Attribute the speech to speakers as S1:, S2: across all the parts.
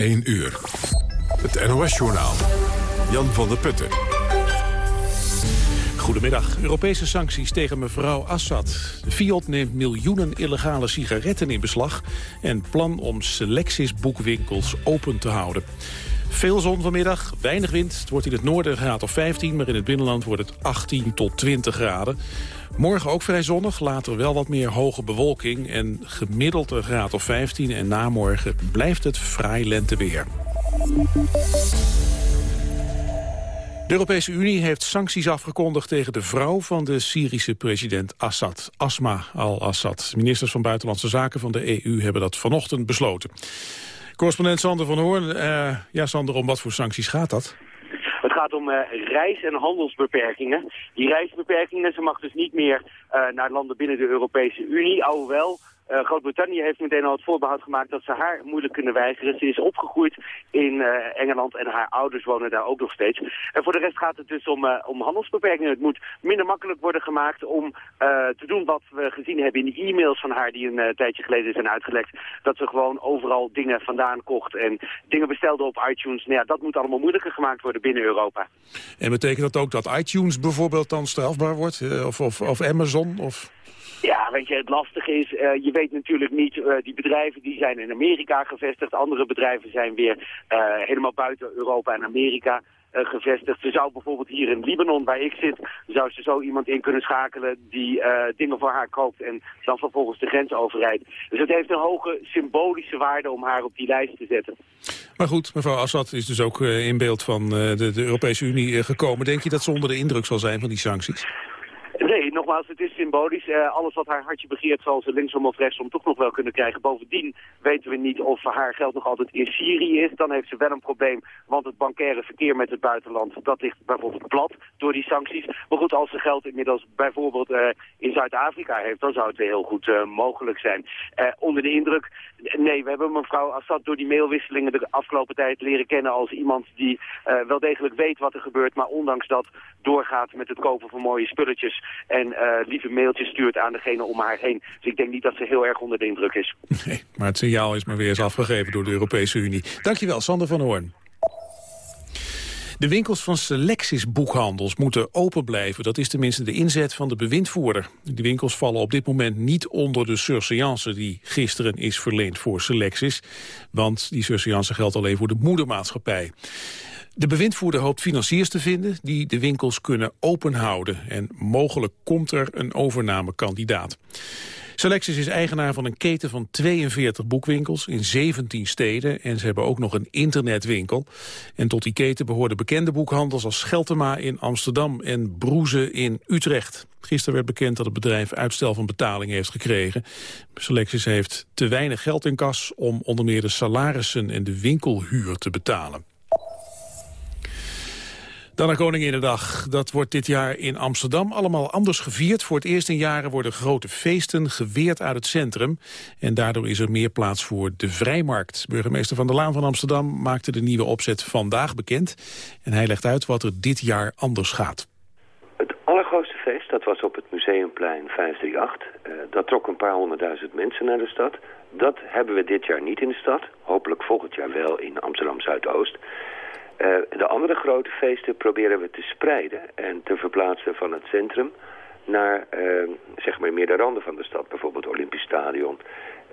S1: 1 uur. Het NOS-journaal. Jan van der Putten.
S2: Goedemiddag. Europese sancties tegen mevrouw Assad. De Fiat neemt miljoenen illegale sigaretten in beslag... en plan om selecties-boekwinkels open te houden. Veel zon vanmiddag, weinig wind. Het wordt in het noorden een graad of 15, maar in het binnenland wordt het 18 tot 20 graden. Morgen ook vrij zonnig, later wel wat meer hoge bewolking... en gemiddeld een graad of 15 en namorgen blijft het vrij lenteweer. De Europese Unie heeft sancties afgekondigd tegen de vrouw van de Syrische president Assad, Asma al-Assad. Ministers van Buitenlandse Zaken van de EU hebben dat vanochtend besloten. Correspondent Sander van Hoorn. Uh, ja, Sander, om wat voor sancties gaat dat?
S3: Het gaat om uh, reis- en handelsbeperkingen. Die reisbeperkingen, ze mag dus niet meer uh, naar landen binnen de Europese Unie, alhoewel uh, Groot-Brittannië heeft meteen al het voorbehoud gemaakt dat ze haar moeilijk kunnen weigeren. Ze is opgegroeid in uh, Engeland en haar ouders wonen daar ook nog steeds. En voor de rest gaat het dus om, uh, om handelsbeperkingen. Het moet minder makkelijk worden gemaakt om te doen wat we gezien hebben in de e-mails van haar die een tijdje geleden zijn uitgelekt. Dat ze gewoon overal dingen vandaan kocht en dingen bestelde op iTunes. Nou ja, dat moet allemaal moeilijker gemaakt worden binnen Europa.
S2: En betekent dat ook dat iTunes bijvoorbeeld dan strafbaar wordt? Of, of, of Amazon? Of...
S3: Ja, weet je, het lastige is, uh, je weet natuurlijk niet, uh, die bedrijven die zijn in Amerika gevestigd. Andere bedrijven zijn weer uh, helemaal buiten Europa en Amerika gevestigd. Ze zou bijvoorbeeld hier in Libanon, waar ik zit, zou ze zo iemand in kunnen schakelen die dingen voor haar koopt en dan vervolgens de grens overrijdt. Dus het heeft een hoge symbolische waarde om haar op die lijst te zetten.
S2: Maar goed, mevrouw Assad is dus ook in beeld van de, de Europese Unie gekomen. Denk je dat ze onder de indruk zal zijn van die sancties?
S3: Nee, nogmaals, het is symbolisch. Uh, alles wat haar hartje begeert zal ze linksom of rechtsom toch nog wel kunnen krijgen. Bovendien weten we niet of haar geld nog altijd in Syrië is. Dan heeft ze wel een probleem, want het bankaire verkeer met het buitenland... dat ligt bijvoorbeeld plat door die sancties. Maar goed, als ze geld inmiddels bijvoorbeeld uh, in Zuid-Afrika heeft... dan zou het weer heel goed uh, mogelijk zijn. onder de indruk, nee, we hebben mevrouw Assad door die mailwisselingen... de afgelopen tijd leren kennen als iemand die wel degelijk weet wat er gebeurt... maar ondanks dat doorgaat met het kopen van mooie spulletjes en uh, lieve mailtjes stuurt aan degene om haar heen. Dus ik denk niet dat ze heel erg onder de indruk is.
S2: Nee, maar het signaal is maar weer eens afgegeven door de Europese Unie. Dankjewel, Sander van Hoorn. De winkels van Selectis boekhandels moeten open blijven. Dat is tenminste de inzet van de bewindvoerder. De winkels vallen op dit moment niet onder de surseance die gisteren is verleend voor Selectis. Want die surseance geldt alleen voor de moedermaatschappij. De bewindvoerder hoopt financiers te vinden die de winkels kunnen openhouden. En mogelijk komt er een overnamekandidaat. Selectis is eigenaar van een keten van 42 boekwinkels in 17 steden. En ze hebben ook nog een internetwinkel. En tot die keten behoorden bekende boekhandels als Scheltema in Amsterdam en Broeze in Utrecht. Gisteren werd bekend dat het bedrijf uitstel van betaling heeft gekregen. Selectis heeft te weinig geld in kas om onder meer de salarissen en de winkelhuur te betalen. Dan naar Koninginnedag. Dat wordt dit jaar in Amsterdam allemaal anders gevierd. Voor het eerst in jaren worden grote feesten geweerd uit het centrum. En daardoor is er meer plaats voor de Vrijmarkt. Burgemeester Van der Laan van Amsterdam maakte de nieuwe opzet vandaag bekend. En hij legt uit wat er dit jaar anders gaat.
S4: Het allergrootste feest, dat was op het Museumplein 538. Uh, dat trok een paar honderdduizend mensen naar de stad. Dat hebben we dit jaar niet in de stad. Hopelijk volgend jaar wel in Amsterdam-Zuidoost. Uh, de andere grote feesten proberen we te spreiden en te verplaatsen van het centrum naar uh, zeg maar meer de randen van de stad. Bijvoorbeeld Olympisch Stadion,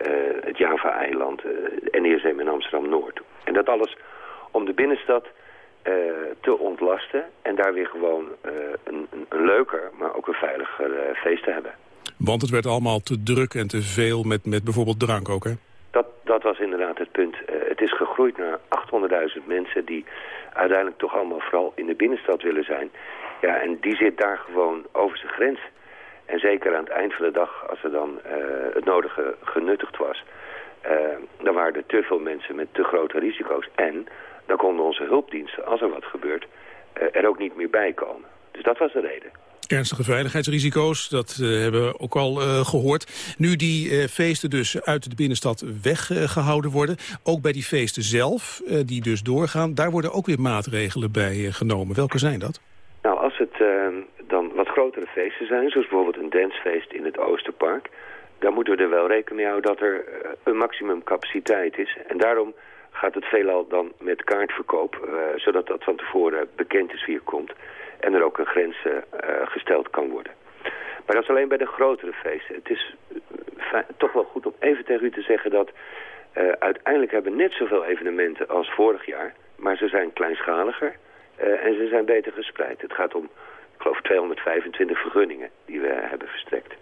S4: uh, het Java-eiland, NESM in Amsterdam-Noord. En dat alles om de binnenstad te ontlasten en daar weer gewoon een, een, leuker, maar ook een veiliger feest te hebben.
S2: Want het werd allemaal te druk en te veel met, met bijvoorbeeld drank ook, hè?
S4: Dat, dat was inderdaad het punt. het is gegroeid naar 800.000 mensen die uiteindelijk toch allemaal vooral in de binnenstad willen zijn. Ja, en die zit daar gewoon over zijn grens. En zeker aan het eind van de dag, als er dan uh, het nodige genuttigd was... Uh, dan waren er te veel mensen met te grote risico's. En dan konden onze hulpdiensten, als er wat gebeurt, er ook niet meer bij komen. Dus dat was de reden.
S2: Ernstige veiligheidsrisico's, dat uh, hebben we ook al uh, gehoord. Nu die uh, feesten dus uit de binnenstad weggehouden worden... ook bij die feesten zelf, die dus doorgaan... daar worden ook weer maatregelen bij genomen. Welke zijn dat?
S4: Nou, als het dan wat grotere feesten zijn... zoals bijvoorbeeld een dancefeest in het Oosterpark... dan moeten we er wel rekening mee houden dat er een maximum capaciteit is. En daarom gaat het veelal dan met kaartverkoop, zodat dat van tevoren bekend is wie er komt. En er ook een grens gesteld kan worden. Maar dat is alleen bij de grotere feesten. Het is toch wel goed om even tegen u te zeggen dat uiteindelijk hebben net zoveel evenementen als vorig jaar. Maar ze zijn kleinschaliger en ze zijn beter gespreid. Het gaat om, ik geloof, 225 vergunningen die we hebben verstrekt.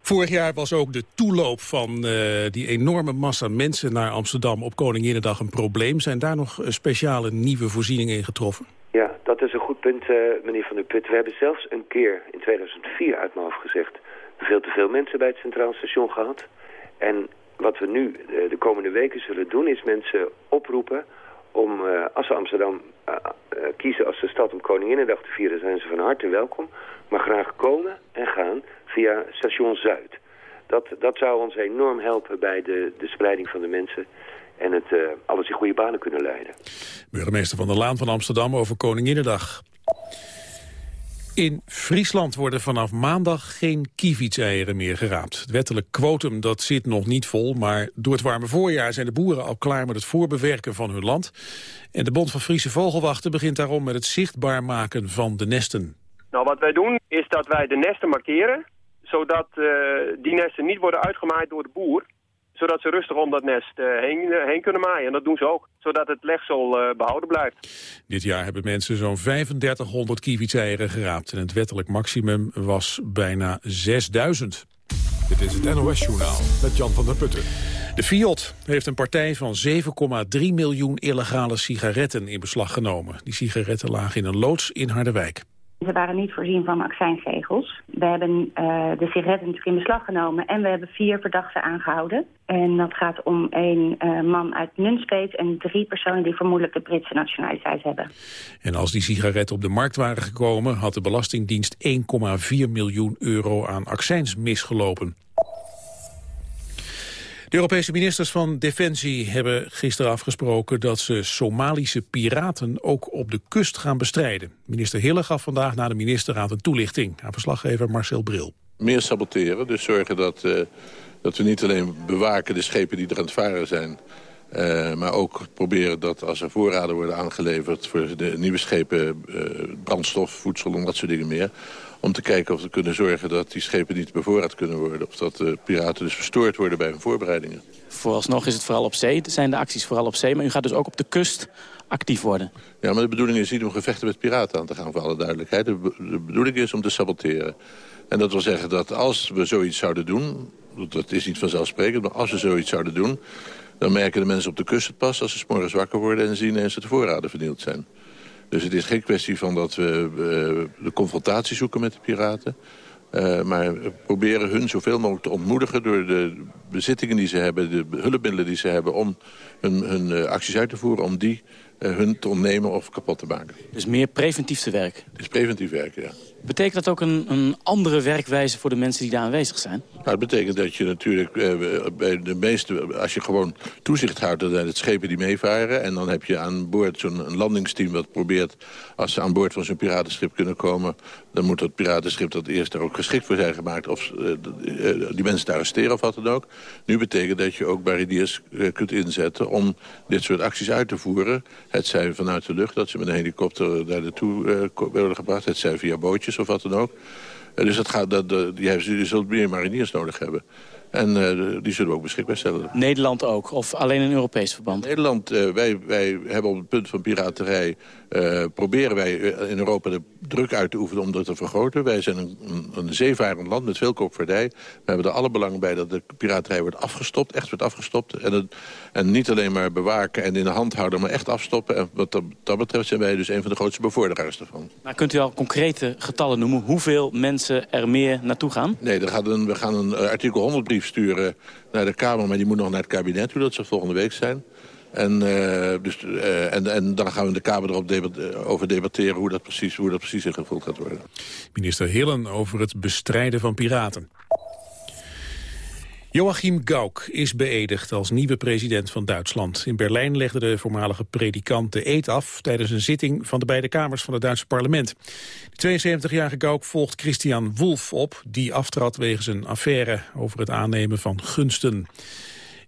S2: Vorig jaar was ook de toeloop van uh, die enorme massa mensen naar Amsterdam op Koninginnedag een probleem. Zijn daar nog speciale nieuwe voorzieningen in getroffen?
S4: Ja, dat is een goed punt, uh, meneer Van der Put. We hebben zelfs een keer in 2004 uit mijn hoofd gezegd... veel te veel mensen bij het Centraal Station gehad. En wat we nu uh, de komende weken zullen doen... is mensen oproepen om, als ze Amsterdam kiezen als de stad om Koninginnedag te vieren... zijn ze van harte welkom, maar graag komen en gaan via station Zuid. Dat, dat zou ons enorm helpen bij de, de spreiding van de mensen en het uh, alles in goede banen kunnen leiden.
S2: Burgemeester van der Laan van Amsterdam over Koninginnedag. In Friesland worden vanaf maandag geen kievitseieren meer geraapt. Het wettelijk quotum dat zit nog niet vol, maar door het warme voorjaar zijn de boeren al klaar met het voorbewerken van hun land. En de Bond van Friese Vogelwachten begint daarom met het zichtbaar maken van de nesten.
S5: Nou, wat wij doen is dat wij de nesten markeren zodat uh, die nesten niet worden uitgemaaid door de boer zodat ze rustig om dat nest uh, heen, uh, heen, kunnen maaien. En dat doen ze ook, zodat het legsel behouden blijft.
S2: Dit jaar hebben mensen zo'n 3500 kievitseieren geraapt. En het wettelijk maximum was bijna 6000.
S1: Dit is het NOS-journaal met Jan van der Putten.
S2: De Fiat heeft een partij van 7,3 miljoen illegale sigaretten in beslag genomen. Die sigaretten lagen in een loods in Harderwijk.
S6: Ze waren niet voorzien van accijnzegels. We hebben uh, de sigaretten natuurlijk in beslag genomen en we hebben vier verdachten aangehouden. En dat gaat om één uh, man uit Nunspeet en drie personen die vermoedelijk de Britse nationaliteit hebben.
S2: En als die sigaretten op de markt waren gekomen, had de Belastingdienst 1,4 miljoen euro aan accijns misgelopen. De Europese ministers van Defensie hebben gisteren afgesproken dat ze Somalische piraten ook op de kust gaan bestrijden. Minister Hille gaf vandaag na de ministerraad een toelichting aan verslaggever Marcel Bril.
S7: Meer saboteren, dus zorgen dat, uh, dat we niet alleen bewaken de schepen die er aan het varen zijn... Uh, maar ook proberen dat als er voorraden worden aangeleverd voor de nieuwe schepen... Uh, brandstof, voedsel en dat soort dingen meer om te kijken of we kunnen zorgen dat die schepen niet bevoorraad kunnen worden. Of dat de piraten dus verstoord worden bij hun voorbereidingen.
S8: Vooralsnog is het vooral op zee. Zijn de acties vooral op zee. Maar u gaat dus ook op de kust actief worden.
S7: Ja, maar de bedoeling is niet om gevechten met piraten aan te gaan, voor alle duidelijkheid. De, de bedoeling is om te saboteren. En dat wil zeggen dat als we zoiets zouden doen... dat is niet vanzelfsprekend, maar als we zoiets zouden doen... dan merken de mensen op de kust het pas als ze s morgens wakker worden... en zien eens dat de voorraden vernield zijn. Dus het is geen kwestie van dat we uh, de confrontatie zoeken met de piraten. Uh, maar proberen hun zoveel mogelijk te ontmoedigen... door de bezittingen die ze hebben, de hulpmiddelen die ze hebben... om hun, hun uh, acties uit te voeren, om die hun te ontnemen of kapot te maken.
S8: Dus meer preventief te werken?
S7: Het is preventief werken, ja.
S8: Betekent dat ook een, een, andere werkwijze voor de mensen die daar aanwezig zijn?
S7: Nou, het betekent dat je natuurlijk eh, bij de meeste... als je gewoon toezicht houdt, dan zijn het schepen die meevaren... en dan heb je aan boord zo'n landingsteam dat probeert... als ze aan boord van zo'n piratenschip kunnen komen... dan moet dat piratenschip dat eerst er ook geschikt voor zijn gemaakt... of uh, die mensen te arresteren of wat dan ook. Nu betekent dat je ook barrières uh, kunt inzetten... om dit soort acties uit te voeren. Het zij vanuit de lucht, dat ze met een helikopter daar naartoe worden gebracht... het zij via bootjes of wat dan ook. Uh, dus dat gaat, dat, die, die zullen meer mariniers nodig hebben. En uh, die zullen we ook beschikbaar stellen.
S8: Nederland ook? Of alleen in Europees verband?
S7: Nederland, uh, wij, wij hebben op het punt van piraterij... Uh, proberen wij in Europa de druk uit te oefenen om dat te vergroten. Wij zijn een, een, een zeevarend land met veel koopvaardij. We hebben er alle belang bij dat de piraterij wordt afgestopt. Echt wordt afgestopt. En, het, en niet alleen maar bewaken en in de hand houden, maar echt afstoppen. En wat dat, dat betreft zijn wij dus een van de grootste bevorderaars ervan.
S8: Maar kunt u al concrete getallen noemen? Hoeveel mensen er meer naartoe gaan?
S7: Nee, er gaat een, we gaan een artikel 100 brief sturen naar de Kamer... maar die moet nog naar het kabinet, hoe dat zal volgende week zijn. En, uh, dus, uh, en, en dan gaan we in de Kamer erop over debatteren... Hoe dat, precies, hoe dat precies ingevuld gaat worden.
S2: Minister Hillen over het bestrijden van piraten. Joachim Gauck is beëdigd als nieuwe president van Duitsland. In Berlijn legde de voormalige predikant de eed af... tijdens een zitting van de beide kamers van het Duitse parlement. De 72-jarige Gauck volgt Christian Wolff op... die aftrad wegens een affaire over het aannemen van gunsten.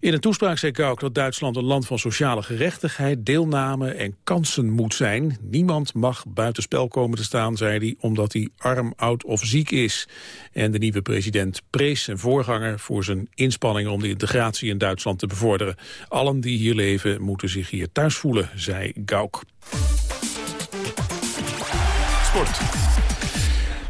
S2: In een toespraak zei Gauck dat Duitsland een land van sociale gerechtigheid, deelname en kansen moet zijn. Niemand mag buitenspel komen te staan, zei hij, omdat hij arm, oud of ziek is. En de nieuwe president prees zijn voorganger voor zijn inspanningen om de integratie in Duitsland te bevorderen. Allen die hier leven moeten zich hier thuis voelen, zei Gauck. Sport.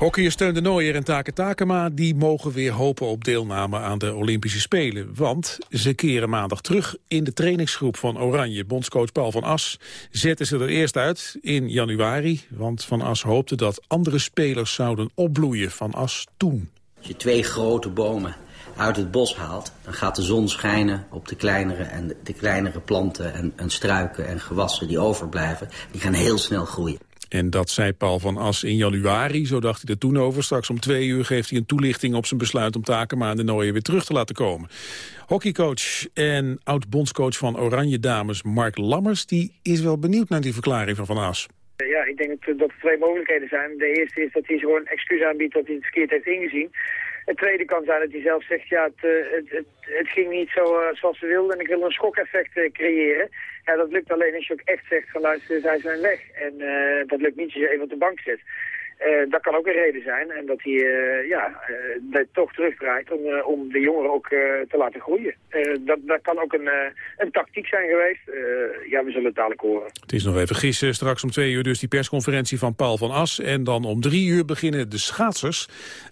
S2: Hockeyer Steun de Nooier en Take Takema die mogen weer hopen op deelname aan de Olympische Spelen. Want ze keren maandag terug in de trainingsgroep van Oranje. Bondscoach Paul van As zette ze er eerst uit in januari. Want Van As hoopte dat andere spelers zouden opbloeien. Van As toen.
S9: Als je twee grote bomen uit het bos haalt... dan gaat de zon schijnen op de kleinere, en de kleinere planten en, en struiken en gewassen die overblijven. Die gaan heel snel groeien.
S2: En dat zei Paul van As in januari, zo dacht hij er toen over. Straks om twee uur geeft hij een toelichting op zijn besluit om Takema aan de Nooier weer terug te laten komen. Hockeycoach en oud-bondscoach van Oranje Dames Mark Lammers, die is wel benieuwd naar die verklaring van Van As.
S10: Ja, ik denk dat er twee mogelijkheden zijn. De eerste is dat hij gewoon excuus aanbiedt dat hij het verkeerd heeft ingezien. Het tweede kan zijn dat hij zelf zegt, ja, het, eh, het, het, ging niet zo uh, zoals ze wilden en ik wil een schokeffect uh, creëren. Ja, dat lukt alleen als je ook echt zegt van luister, zij zijn weg. En dat lukt niet als je even op de bank zit. Uh, dat kan ook een reden zijn. En dat hij uh, ja, uh, toch terugdraait om, om de jongeren ook te laten groeien. dat, dat kan ook een, een tactiek zijn geweest. ja, we zullen het dadelijk horen.
S2: Het is nog even gissen. Straks om twee uur dus die persconferentie van Paul van As. En dan om drie uur beginnen de schaatsers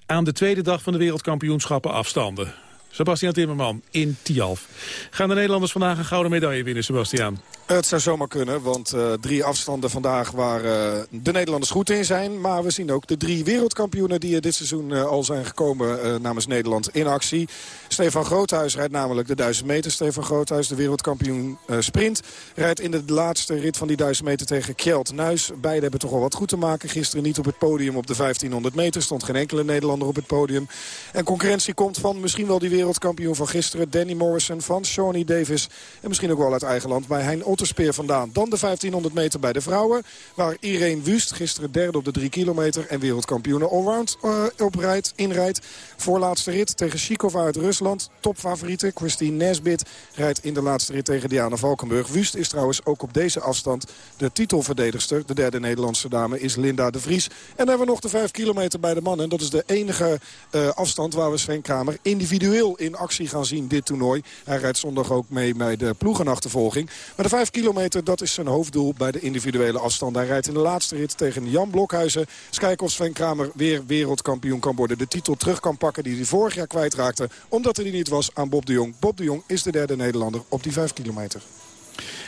S2: aan de tweede dag van de wereldkampioenschappen afstanden. Sebastian Timmerman in Tialf. Gaan de Nederlanders vandaag een gouden medaille winnen, Sebastian?
S11: Het zou zomaar kunnen, want uh, drie afstanden vandaag waar uh, de Nederlanders goed in zijn. Maar we zien ook de drie wereldkampioenen die dit seizoen uh, al zijn gekomen namens Nederland in actie. Stefan Groothuis rijdt namelijk de 1000 meter. Stefan Groothuis, de wereldkampioen sprint, rijdt in de laatste rit van die 1000 meter tegen Kjeld Nuis. Beiden hebben toch al wat goed te maken. Gisteren niet op het podium op de 1500 meter. Stond geen enkele Nederlander op het podium. En concurrentie komt van misschien wel die wereldkampioen van gisteren. Danny Morrison van Shawnee Davis. En misschien ook wel uit eigen land bij Hein Otterspeer vandaan. Dan de 1500 meter bij de vrouwen. Waar Irene Wust gisteren derde op de 3 kilometer. En wereldkampioen allround uh, oprijdt, inrijdt. Voorlaatste rit tegen Shikova uit Rusland. Topfavoriete Christine Nesbit rijdt in de laatste rit tegen Diana Valkenburg. Wust is trouwens ook op deze afstand de titelverdedigster. De derde Nederlandse dame is Linda de Vries. En dan hebben we nog de 5 kilometer bij de mannen. Dat is de enige uh, afstand waar we Sven Kramer individueel in actie gaan zien dit toernooi. Hij rijdt zondag ook mee bij de ploegenachtervolging. Maar de 5 kilometer, dat is zijn hoofddoel bij de individuele afstand. Hij rijdt in de laatste rit tegen Jan Blokhuizen. Kijken of Sven Kramer weer wereldkampioen kan worden. De titel terug kan pakken die hij vorig jaar kwijtraakte. Omdat hij niet was aan Bob de Jong. Bob de Jong is de derde Nederlander op die 5 kilometer.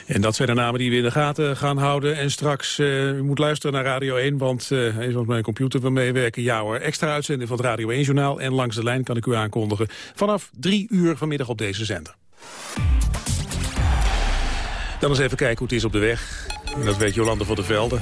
S2: En dat zijn de namen die we in de gaten gaan houden. En straks, uh, u moet luisteren naar Radio 1, want uh, even op mijn computer wil meewerken. Ja hoor, extra uitzending van het Radio 1-journaal. En langs de lijn kan ik u aankondigen vanaf drie uur vanmiddag op deze zender. Dan eens even kijken hoe het is op de weg. En dat weet Jolande van der Velde.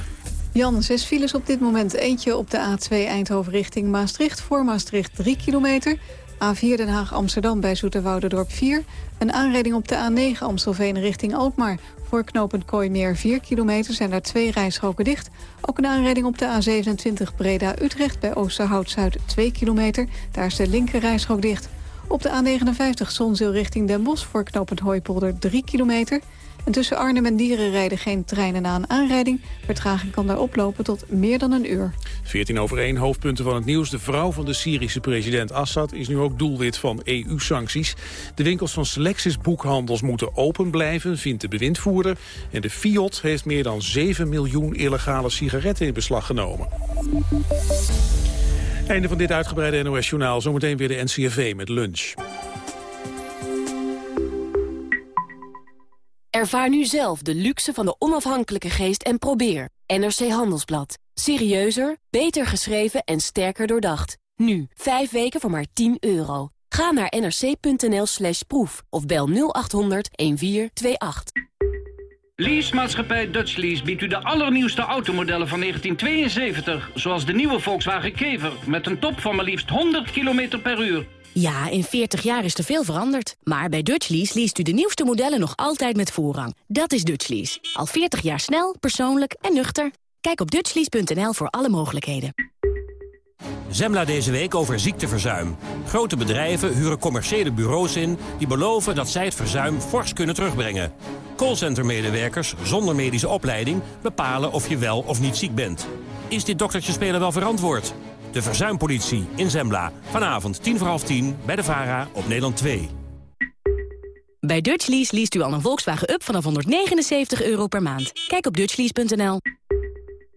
S12: Jan, zes files op dit moment. Eentje op de A2 Eindhoven richting Maastricht. Voor Maastricht 3 kilometer. A4 Den Haag-Amsterdam bij Zoeterwouderdorp 4. Een aanrijding op de A9 Amstelveen richting Alkmaar. Voor knooppunt Kooimeer 4 kilometer zijn daar twee rijstroken dicht. Ook een aanrijding op de A27 Breda-Utrecht bij Oosterhout-Zuid 2 kilometer. Daar is de linker rijstrook dicht. Op de A59 Zonzeel richting Den Bosch voor knooppunt Hooipolder 3 kilometer. En tussen Arnhem en Dieren rijden geen treinen na een aanrijding. Vertraging kan daar oplopen tot meer dan een uur.
S2: 14 over 1, hoofdpunten van het nieuws. De vrouw van de Syrische president Assad is nu ook doelwit van EU-sancties. De winkels van Selectis boekhandels moeten open blijven, vindt de bewindvoerder. En de Fiat heeft meer dan 7 miljoen illegale sigaretten in beslag genomen. Einde van dit uitgebreide NOS-journaal. Zometeen weer de NCRV met lunch.
S13: Ervaar nu zelf de luxe van de onafhankelijke geest en probeer. NRC Handelsblad. Serieuzer, beter geschreven en sterker doordacht. Nu, 5 weken voor maar 10 euro. Ga naar nrc.nl slash proef of bel 0800 1428.
S14: Leasemaatschappij Dutch Lease biedt u de allernieuwste automodellen van 1972... zoals de nieuwe Volkswagen Kever met een top van maar liefst 100 km per uur...
S15: Ja, in 40 jaar is er veel veranderd. Maar bij Dutchlease leest u de nieuwste modellen nog altijd met voorrang. Dat is Dutchlease. Al 40 jaar snel, persoonlijk en nuchter. Kijk op dutchlease.nl voor alle mogelijkheden.
S16: Zembla deze week over ziekteverzuim. Grote bedrijven huren commerciële bureaus in... die beloven dat zij het verzuim fors kunnen terugbrengen. Callcentermedewerkers zonder medische opleiding... bepalen of je wel of niet ziek bent. Is dit doktertje spelen wel verantwoord? De verzuimpolitie in Zembla. Vanavond tien voor half tien bij de VARA op Nederland 2.
S15: Bij Dutchlease leest u al een Volkswagen Up vanaf 179 euro per maand. Kijk op dutchlease.nl.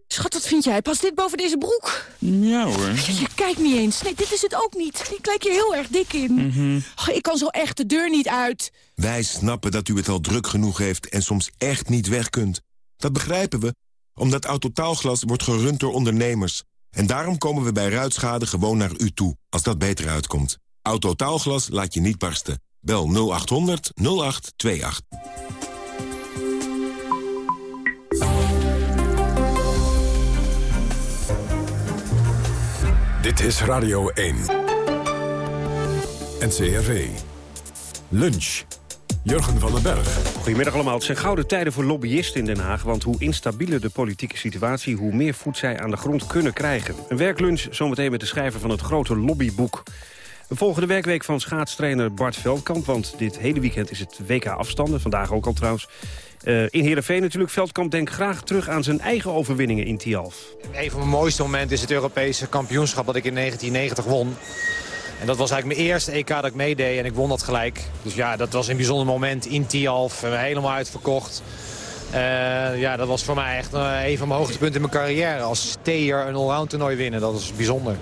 S17: Schat, wat vind jij? Past dit boven deze broek?
S18: Ja hoor.
S17: Je kijkt niet eens. Nee, dit is het ook niet. Ik lijk je heel erg dik in.
S18: Mhm.
S17: Oh, ik kan zo echt de deur niet uit.
S19: Wij snappen dat u het al druk genoeg heeft en soms echt niet weg kunt. Dat begrijpen we, omdat Autotaalglas wordt gerund door ondernemers. En daarom komen we bij ruitschade gewoon naar u toe, als dat beter uitkomt. Autotaalglas laat je niet barsten. Bel 0800 0828.
S1: Dit is Radio 1. NCRV. Lunch. Jurgen van den Berg.
S20: Goedemiddag allemaal. Het zijn gouden tijden voor lobbyisten in Den Haag... want hoe instabieler de politieke situatie... hoe meer voet zij aan de grond kunnen krijgen. Een werklunch zometeen met de schrijver van het grote lobbyboek. We volgen de werkweek van schaatstrainer Bart Veldkamp... want dit hele weekend is het WK afstanden, vandaag ook al trouwens. Uh, in Heerenveen natuurlijk. Veldkamp denkt graag terug aan zijn eigen overwinningen in Tialf.
S21: Een van mijn mooiste momenten is het Europese kampioenschap... dat ik in 1990 won. En dat was eigenlijk mijn eerste EK dat ik meedeed en ik won dat gelijk. Dus ja, dat was een bijzonder moment in Tialf. Helemaal uitverkocht. Uh, ja, dat was voor mij echt uh, een van mijn hoogtepunten in mijn carrière. Als steer een allround toernooi winnen, dat is bijzonder.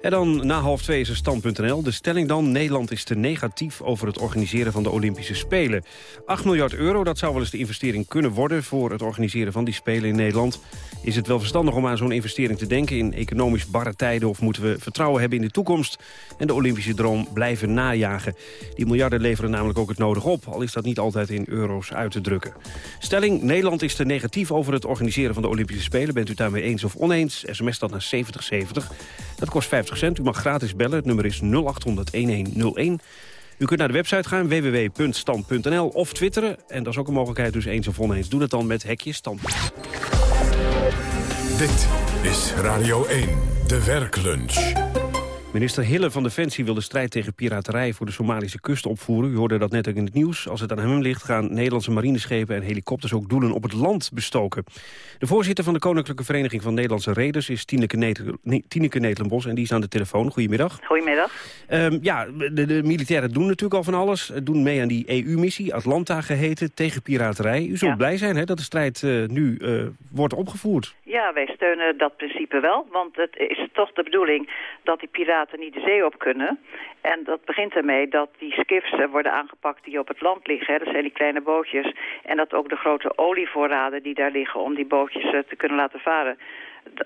S20: En dan na half twee is er stand.nl. De stelling dan, Nederland is te negatief over het organiseren van de Olympische Spelen. 8 miljard euro, dat zou wel eens de investering kunnen worden... voor het organiseren van die Spelen in Nederland. Is het wel verstandig om aan zo'n investering te denken... in economisch barre tijden of moeten we vertrouwen hebben in de toekomst... en de Olympische droom blijven najagen? Die miljarden leveren namelijk ook het nodig op... al is dat niet altijd in euro's uit te drukken. Stelling, Nederland is te negatief over het organiseren van de Olympische Spelen. Bent u daarmee eens of oneens? SMS dat naar 7070. Dat kost 50 u mag gratis bellen. Het nummer is 0800-1101. U kunt naar de website gaan, www.stand.nl of twitteren. En dat is ook een mogelijkheid, dus eens of oneens. Doe dat dan met hekje stand.
S1: Dit is Radio 1, de werklunch.
S20: Minister Hille van Defensie wil de strijd tegen piraterij voor de Somalische kust opvoeren. U hoorde dat net ook in het nieuws. Als het aan hem ligt gaan Nederlandse marineschepen en helikopters ook doelen op het land bestoken. De voorzitter van de Koninklijke Vereniging van Nederlandse Reders is Tineke, Netelenbos en die is aan de telefoon. Goedemiddag.
S22: Goedemiddag.
S20: Um, ja, de, de, militairen doen natuurlijk al van alles. Doen mee aan die EU-missie, Atlanta geheten, tegen piraterij. U zult blij zijn hè, dat de strijd uh, nu uh, wordt opgevoerd.
S22: Ja, wij steunen dat principe wel, want het is toch de bedoeling dat die piraten niet de zee op kunnen. En dat begint ermee dat die skiffs eh, worden aangepakt die op het land liggen. Dat zijn die kleine bootjes. En dat ook de grote olievoorraden die daar liggen om die bootjes eh, te kunnen laten varen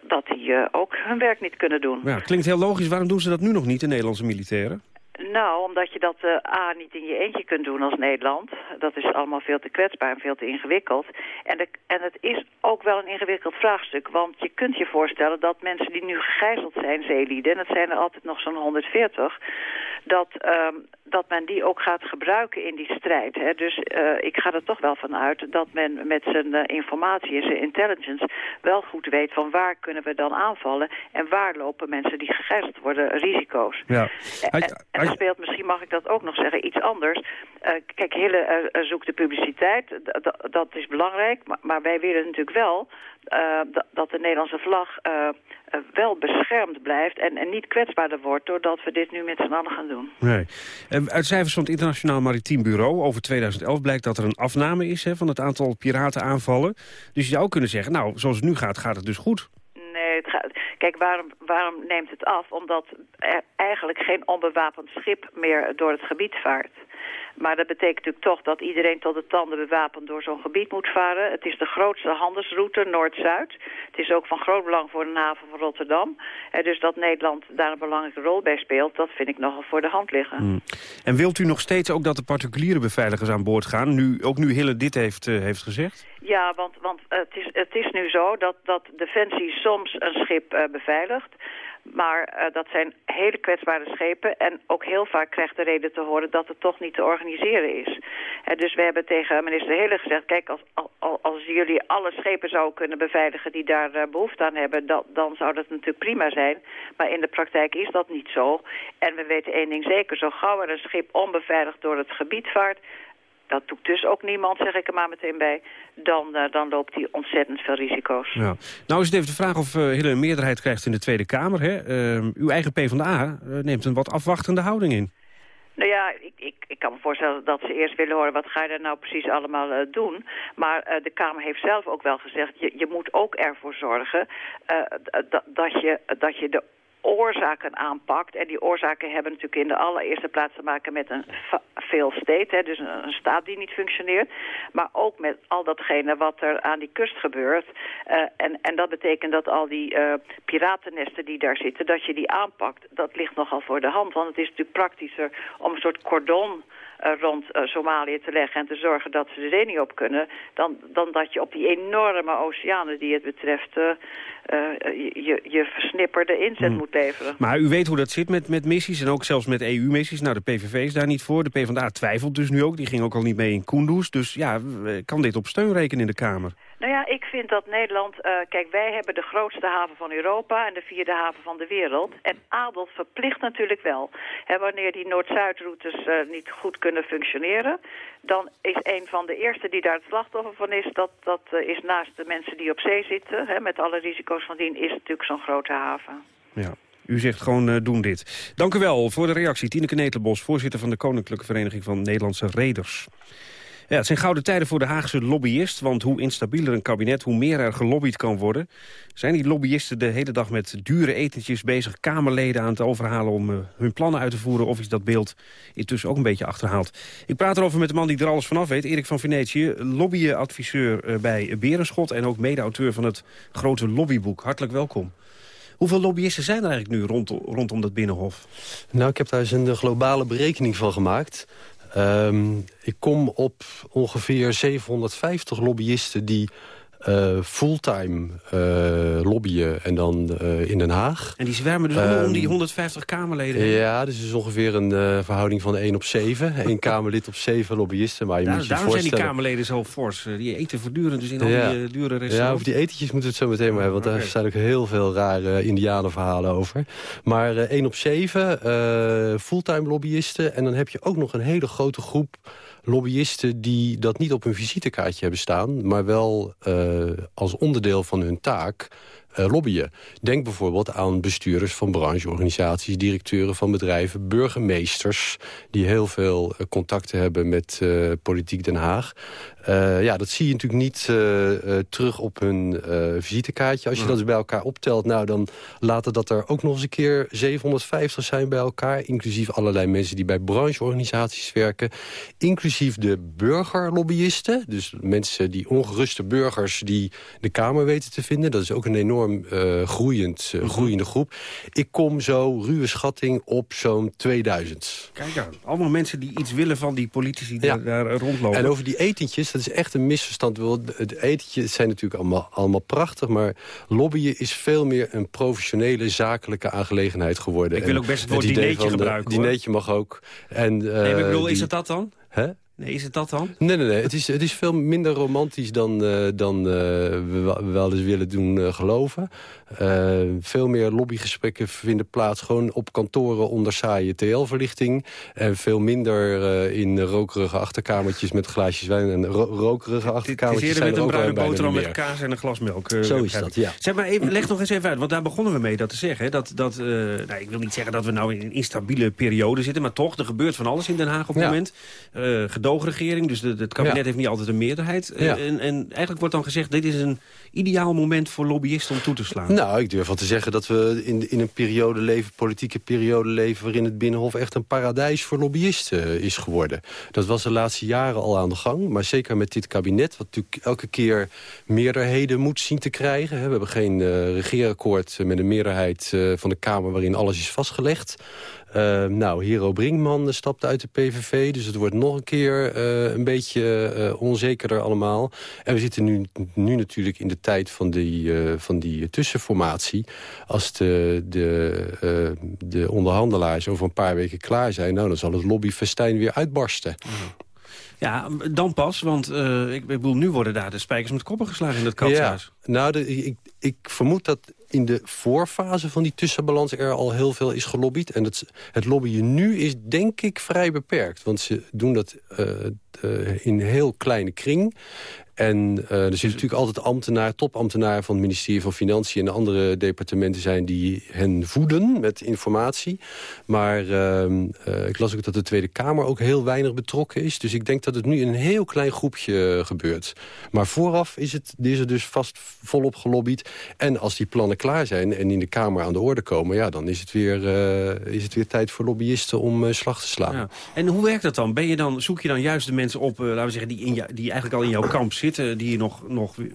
S22: dat die uh, ook hun werk niet kunnen doen.
S20: Ja, klinkt heel logisch. Waarom doen ze dat nu nog niet, de Nederlandse militairen?
S22: Nou, omdat je dat uh, A niet in je eentje kunt doen als Nederland. Dat is allemaal veel te kwetsbaar en veel te ingewikkeld. En, de, en het is ook wel een ingewikkeld vraagstuk. Want je kunt je voorstellen dat mensen die nu gegijzeld zijn, zeelieden... en dat zijn er altijd nog zo'n 140... Dat, um, dat men die ook gaat gebruiken in die strijd. Hè. Dus uh, ik ga er toch wel van uit dat men met zijn uh, informatie en zijn intelligence... wel goed weet van waar kunnen we dan aanvallen... en waar lopen mensen die gegijzeld worden risico's.
S20: Ja.
S22: En, en, er speelt misschien, mag ik dat ook nog zeggen, iets anders. Uh, kijk, Hille zoekt de publiciteit, dat is belangrijk. Maar, maar, wij willen natuurlijk wel dat de Nederlandse vlag wel beschermd blijft... En, en niet kwetsbaarder wordt doordat we dit nu met z'n allen gaan doen.
S20: Nee. Uit cijfers van het Internationaal Maritiem Bureau over 2011 blijkt dat er een afname is hè, van het aantal piratenaanvallen. Dus je zou kunnen zeggen, nou, zoals het nu gaat, gaat het dus goed.
S22: Kijk, waarom, waarom neemt het af? Omdat er eigenlijk geen onbewapend schip meer door het gebied vaart. Maar dat betekent natuurlijk toch dat iedereen tot de tanden bewapend door zo'n gebied moet varen. Het is de grootste handelsroute, Noord-Zuid. Het is ook van groot belang voor de haven van Rotterdam. En dus dat Nederland daar een belangrijke rol bij speelt, dat vind ik nogal voor de hand liggen.
S20: Hmm. En wilt u nog steeds ook dat de particuliere beveiligers aan boord gaan? Nu, ook nu Hille dit heeft, uh, heeft gezegd?
S22: Ja, want, want het, is, het is nu zo dat, dat Defensie soms een schip uh, beveiligt. Maar uh, dat zijn hele kwetsbare schepen. En ook heel vaak krijgt de reden te horen dat het toch niet te organiseren is. Uh, dus we hebben tegen minister Hele gezegd... kijk, als, als, als jullie alle schepen zouden kunnen beveiligen die daar uh, behoefte aan hebben... Dat, dan zou dat natuurlijk prima zijn. Maar in de praktijk is dat niet zo. En we weten één ding zeker. Zo gauw er een schip onbeveiligd door het gebied vaart dat doet dus ook niemand, zeg ik er maar meteen bij... dan, uh, dan loopt hij ontzettend veel risico's.
S20: Ja. Nou is het even de vraag of uh, Hille een meerderheid krijgt in de Tweede Kamer. Hè? Uh, uw eigen PvdA uh, neemt een wat afwachtende houding in.
S22: Nou ja, ik, ik, ik kan me voorstellen dat ze eerst willen horen... wat ga je er nou precies allemaal uh, doen. Maar uh, de Kamer heeft zelf ook wel gezegd... je, je moet ook ervoor zorgen uh, dat, je, dat je de oorzaken aanpakt. En die oorzaken hebben natuurlijk in de allereerste plaats te maken met een veel state, dus een, staat die niet functioneert. Maar ook met al datgene wat er aan die kust gebeurt. Uh, en, en dat betekent dat al die uh, piratennesten die daar zitten, dat je die aanpakt. Dat ligt nogal voor de hand, want het is natuurlijk praktischer om een soort cordon uh, rond Somalië te leggen en te zorgen dat ze zee niet op kunnen... dan, dan dat je op die enorme oceanen die het betreft je, je versnipperde inzet hmm. moet leveren.
S20: Maar u weet hoe dat zit met, met missies en ook zelfs met EU-missies. Nou, de PVV is daar niet voor. De PvdA twijfelt dus nu ook. Die ging ook al niet mee in Kunduz. Dus ja, kan dit op steun rekenen in de Kamer?
S22: Nou ja, ik vind dat Nederland... Uh, kijk, wij hebben de grootste haven van Europa en de vierde haven van de wereld. En adel verplicht natuurlijk wel. En wanneer die Noord-Zuidroutes uh, niet goed kunnen functioneren... dan is een van de eerste die daar het slachtoffer van is... dat, dat uh, is naast de mensen die op zee zitten... Hè, met alle risico's van dien, is natuurlijk zo'n grote haven.
S20: Ja. U zegt gewoon uh, doen dit. Dank u wel voor de reactie. Tineke Netelenbos, voorzitter van de Koninklijke Vereniging van Nederlandse Reders. Ja, het zijn gouden tijden voor de Haagse lobbyist... want hoe instabieler een kabinet, hoe meer er gelobbyd kan worden. Zijn die lobbyisten de hele dag met dure etentjes bezig... Kamerleden aan het overhalen om uh, hun plannen uit te voeren... of is dat beeld intussen ook een beetje achterhaald? Ik praat erover met de man die er alles vanaf weet, Erik van Venetië... lobbyadviseur uh, bij Berenschot... en ook mede-auteur van het grote lobbyboek. Hartelijk welkom. Hoeveel lobbyisten zijn er eigenlijk nu rond, rondom dat Binnenhof?
S23: Nou, ik heb daar eens een globale berekening van gemaakt. Um, ik kom op ongeveer 750 lobbyisten die uh, fulltime uh, lobbyen en dan uh, in Den Haag.
S20: En die zwermen dus om die 150 Kamerleden?
S23: Ja, dus is ongeveer een verhouding van 1 op 7. Eén Kamerlid op 7 lobbyisten. Maar je
S20: Daar,
S23: moet je
S20: daarom
S23: voorstellen...
S20: zijn die Kamerleden zo fors. Die eten voortdurend dus in al ja. die dure restaurants.
S23: Ja, over die etentjes moeten we het zo meteen maar hebben. Want okay. daar zijn ook heel veel rare indianenverhalen over. Maar 1 op 7 fulltime lobbyisten. En dan heb je ook nog een hele grote groep lobbyisten die dat niet op hun visitekaartje hebben staan... maar wel uh, als onderdeel van hun taak lobbyen. Denk bijvoorbeeld aan bestuurders van brancheorganisaties... directeuren van bedrijven, burgemeesters... die heel veel uh, contacten hebben met uh, politiek Den Haag. Uh, ja, dat zie je natuurlijk niet uh, terug op hun visitekaartje. Als je dat bij elkaar optelt, nou, dan laten dat er ook nog eens een keer 750 zijn bij elkaar. Inclusief allerlei mensen die bij brancheorganisaties werken. Inclusief de burgerlobbyisten. Dus mensen, die ongeruste burgers die de Kamer weten te vinden. Dat is ook een enorm groeiend, groeiende groep. Ik kom zo, ruwe schatting, op zo'n 2000.
S20: Kijk aan, allemaal mensen die iets willen van die politici die ja. daar rondlopen.
S23: En over die etentjes dat is echt een misverstand. Het etentje zijn natuurlijk allemaal, allemaal prachtig... maar lobbyen is veel meer een professionele, zakelijke aangelegenheid geworden.
S20: Ik wil ook best het woord dineetje gebruiken.
S23: Dineetje mag ook. En, uh,
S20: nee, ik bedoel, die, is het dat dan?
S23: Hè?
S20: Nee, is het dat dan?
S23: Nee, nee, nee. Het is, het is veel minder romantisch dan, uh, dan uh, we wel eens willen doen uh, geloven. veel meer lobbygesprekken vinden plaats gewoon op kantoren onder saaie TL-verlichting. En veel minder in rokerige achterkamertjes met glaasjes wijn. En ro rokerige achterkamertjes
S20: het met een bruine boterham
S23: met
S20: met kaas en een glas melk.
S23: Zo is dat, ja.
S20: Zeg maar, even, leg nog eens even uit, want daar begonnen we mee dat te zeggen. Dat, dat, nou, ik wil niet zeggen dat we nou in een instabiele periode zitten, maar toch, er gebeurt van alles in Den Haag op het ja. moment. Gedoogregering, dus de, het kabinet ja. heeft niet altijd een meerderheid.
S23: Ja.
S20: En, en, eigenlijk wordt dan gezegd, dit is een ideaal moment voor lobbyisten om toe te slaan.
S23: Nou, ik durf wel te zeggen dat we in, in een periode leven, politieke periode leven... waarin het Binnenhof echt een paradijs voor lobbyisten is geworden. Dat was de laatste jaren al aan de gang. Maar zeker met dit kabinet, wat natuurlijk elke keer meerderheden moet zien te krijgen. We hebben geen uh, regeerakkoord met een meerderheid uh, van de Kamer waarin alles is vastgelegd. Uh, nou, Hero Brinkman stapt uit de PVV. Dus het wordt nog een keer uh, een beetje uh, onzekerder allemaal. En we zitten nu, nu natuurlijk in de tijd van die, van die tussenformatie. Als de, de, de onderhandelaars over een paar weken klaar zijn... Nou, dan zal het lobbyfestijn weer uitbarsten.
S20: Ja, dan pas, want ik, ik bedoel, nu worden daar de spijkers met koppen geslagen in het katshuis.
S23: Ja, nou, de, ik, ik vermoed dat in de voorfase van die tussenbalans er al heel veel is gelobbyd. En het, het lobbyen nu is denk ik vrij beperkt. Want ze doen dat uh, uh, in een heel kleine kring. En uh, er zit natuurlijk altijd ambtenaar, topambtenaar van het ministerie van Financiën... en andere departementen zijn die hen voeden met informatie. Maar uh, uh, ik las ook dat de Tweede Kamer ook heel weinig betrokken is. Dus ik denk dat het nu in een heel klein groepje gebeurt. Maar vooraf is, het, is er dus vast volop gelobbyd. En als die plannen klaar zijn en in de Kamer aan de orde komen... ja, dan is het weer, is het weer tijd voor lobbyisten om slag te slaan. Ja.
S20: En hoe werkt dat dan? Ben je dan? Zoek je dan juist de mensen op, laten we zeggen... die, in die eigenlijk al in jouw kamp zitten... die je nog, nog uh,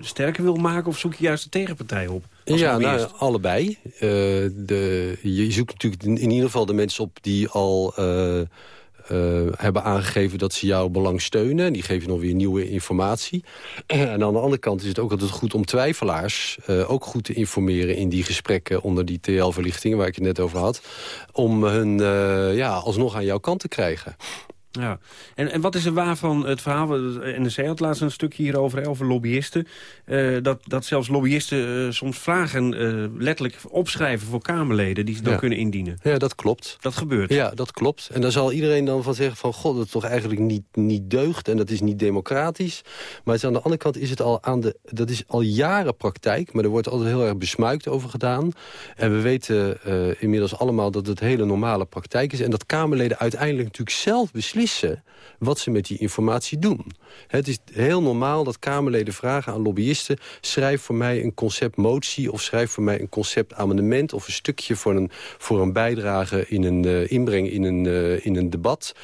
S20: sterker wil maken... of zoek je juist de tegenpartij op?
S23: Ja, nou, allebei. Uh, de, je zoekt natuurlijk in ieder geval de mensen op die al... Uh, uh, hebben aangegeven dat ze jouw belang steunen. Die geven nog weer nieuwe informatie. en aan de andere kant is het ook altijd goed om twijfelaars... Uh, ook goed te informeren in die gesprekken onder die TL-verlichtingen... waar ik het net over had. Om hun uh, ja, alsnog aan jouw kant te krijgen.
S20: Ja, en, en wat is er waar van het verhaal? De NRC had laatst een stukje hierover, over lobbyisten. Uh, dat, dat zelfs lobbyisten uh, soms vragen uh, letterlijk opschrijven voor Kamerleden... die ze dan
S23: ja.
S20: kunnen indienen.
S23: Ja, dat klopt.
S20: Dat gebeurt.
S23: Ja, dat klopt. En daar zal iedereen dan van zeggen van... god, dat is toch eigenlijk niet, niet deugt en dat is niet democratisch. Maar het is aan de andere kant is het al aan de... dat is al jaren praktijk, maar er wordt altijd heel erg besmuikt over gedaan. En we weten inmiddels allemaal dat het hele normale praktijk is... en dat Kamerleden uiteindelijk natuurlijk zelf beslissen wat ze met die informatie doen. Het is heel normaal dat Kamerleden vragen aan lobbyisten... schrijf voor mij een conceptmotie of schrijf voor mij een conceptamendement... of een stukje voor een, voor een bijdrage in een uh, inbreng in een, uh, in een debat...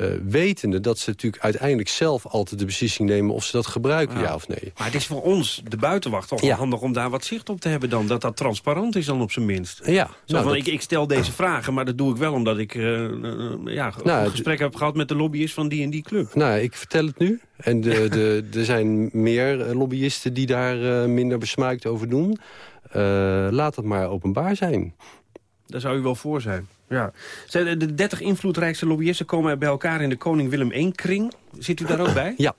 S23: uh, wetende dat ze natuurlijk uiteindelijk zelf altijd de beslissing nemen... of ze dat gebruiken, ja, ja of nee.
S20: Maar het is voor ons, de buitenwacht, toch ja. handig om daar wat zicht op te hebben dan. Dat dat transparant is dan op zijn minst.
S23: Ja.
S20: Zo nou, van, dat... ik, ik, stel deze vragen, maar dat doe ik wel omdat ik uh, uh, ja, nou, een gesprek heb gehad met de lobbyist van die en die club.
S23: Nou, ik vertel het nu. En de, de, er zijn meer lobbyisten die daar minder besmuikt over doen. laat het maar openbaar zijn.
S20: Daar zou u wel voor zijn. Ja. De 30 invloedrijkste lobbyisten komen bij elkaar in de Koning Willem I-kring. Zit u daar ook bij?
S23: Ja.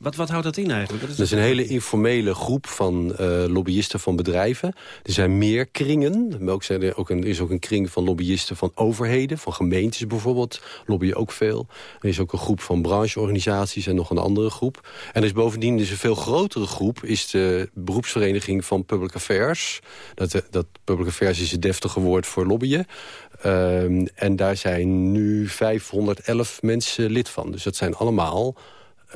S20: Wat, wat houdt dat in eigenlijk?
S23: Dat is, een hele informele groep van uh, lobbyisten van bedrijven. Er zijn meer kringen. Er, ook een, is ook een kring van lobbyisten van overheden. Van gemeentes bijvoorbeeld. Lobbyen ook veel. Er is ook een groep van brancheorganisaties en nog een andere groep. En er is bovendien dus een veel grotere groep... is de beroepsvereniging van Public Affairs. Dat, dat Public Affairs is het deftige woord voor lobbyen. Um, en daar zijn nu 511 mensen lid van. Dus dat zijn allemaal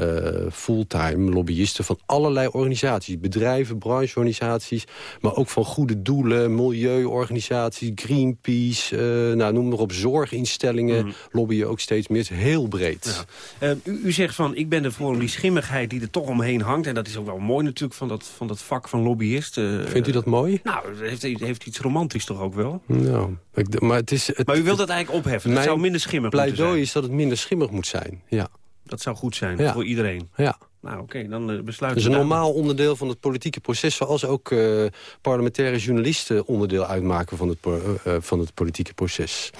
S23: uh, fulltime lobbyisten van allerlei organisaties. Bedrijven, brancheorganisaties, maar ook van goede doelen, milieuorganisaties, Greenpeace, uh, nou, noem maar op, zorginstellingen, mm. lobbyen ook steeds meer. Heel breed.
S20: Ja. Uh, u, u, zegt van, ik ben ervoor om die schimmigheid die er toch omheen hangt. En dat is ook wel mooi natuurlijk van dat, van dat vak van lobbyist.
S23: Vindt u dat mooi?
S20: Nou, heeft, heeft iets romantisch toch ook wel?
S23: Nou, ik, maar, het is, het,
S20: maar u wilt dat eigenlijk opheffen? Het zou minder schimmig moeten zijn?
S23: pleidooi is dat het minder schimmig moet zijn, ja.
S20: Dat zou goed zijn ja. voor iedereen.
S23: Ja.
S20: Nou, oké, okay, dan uh, besluiten
S23: Het is een normaal onderdeel van het politieke proces... zoals ook uh, parlementaire journalisten onderdeel uitmaken van het, uh, van het politieke proces.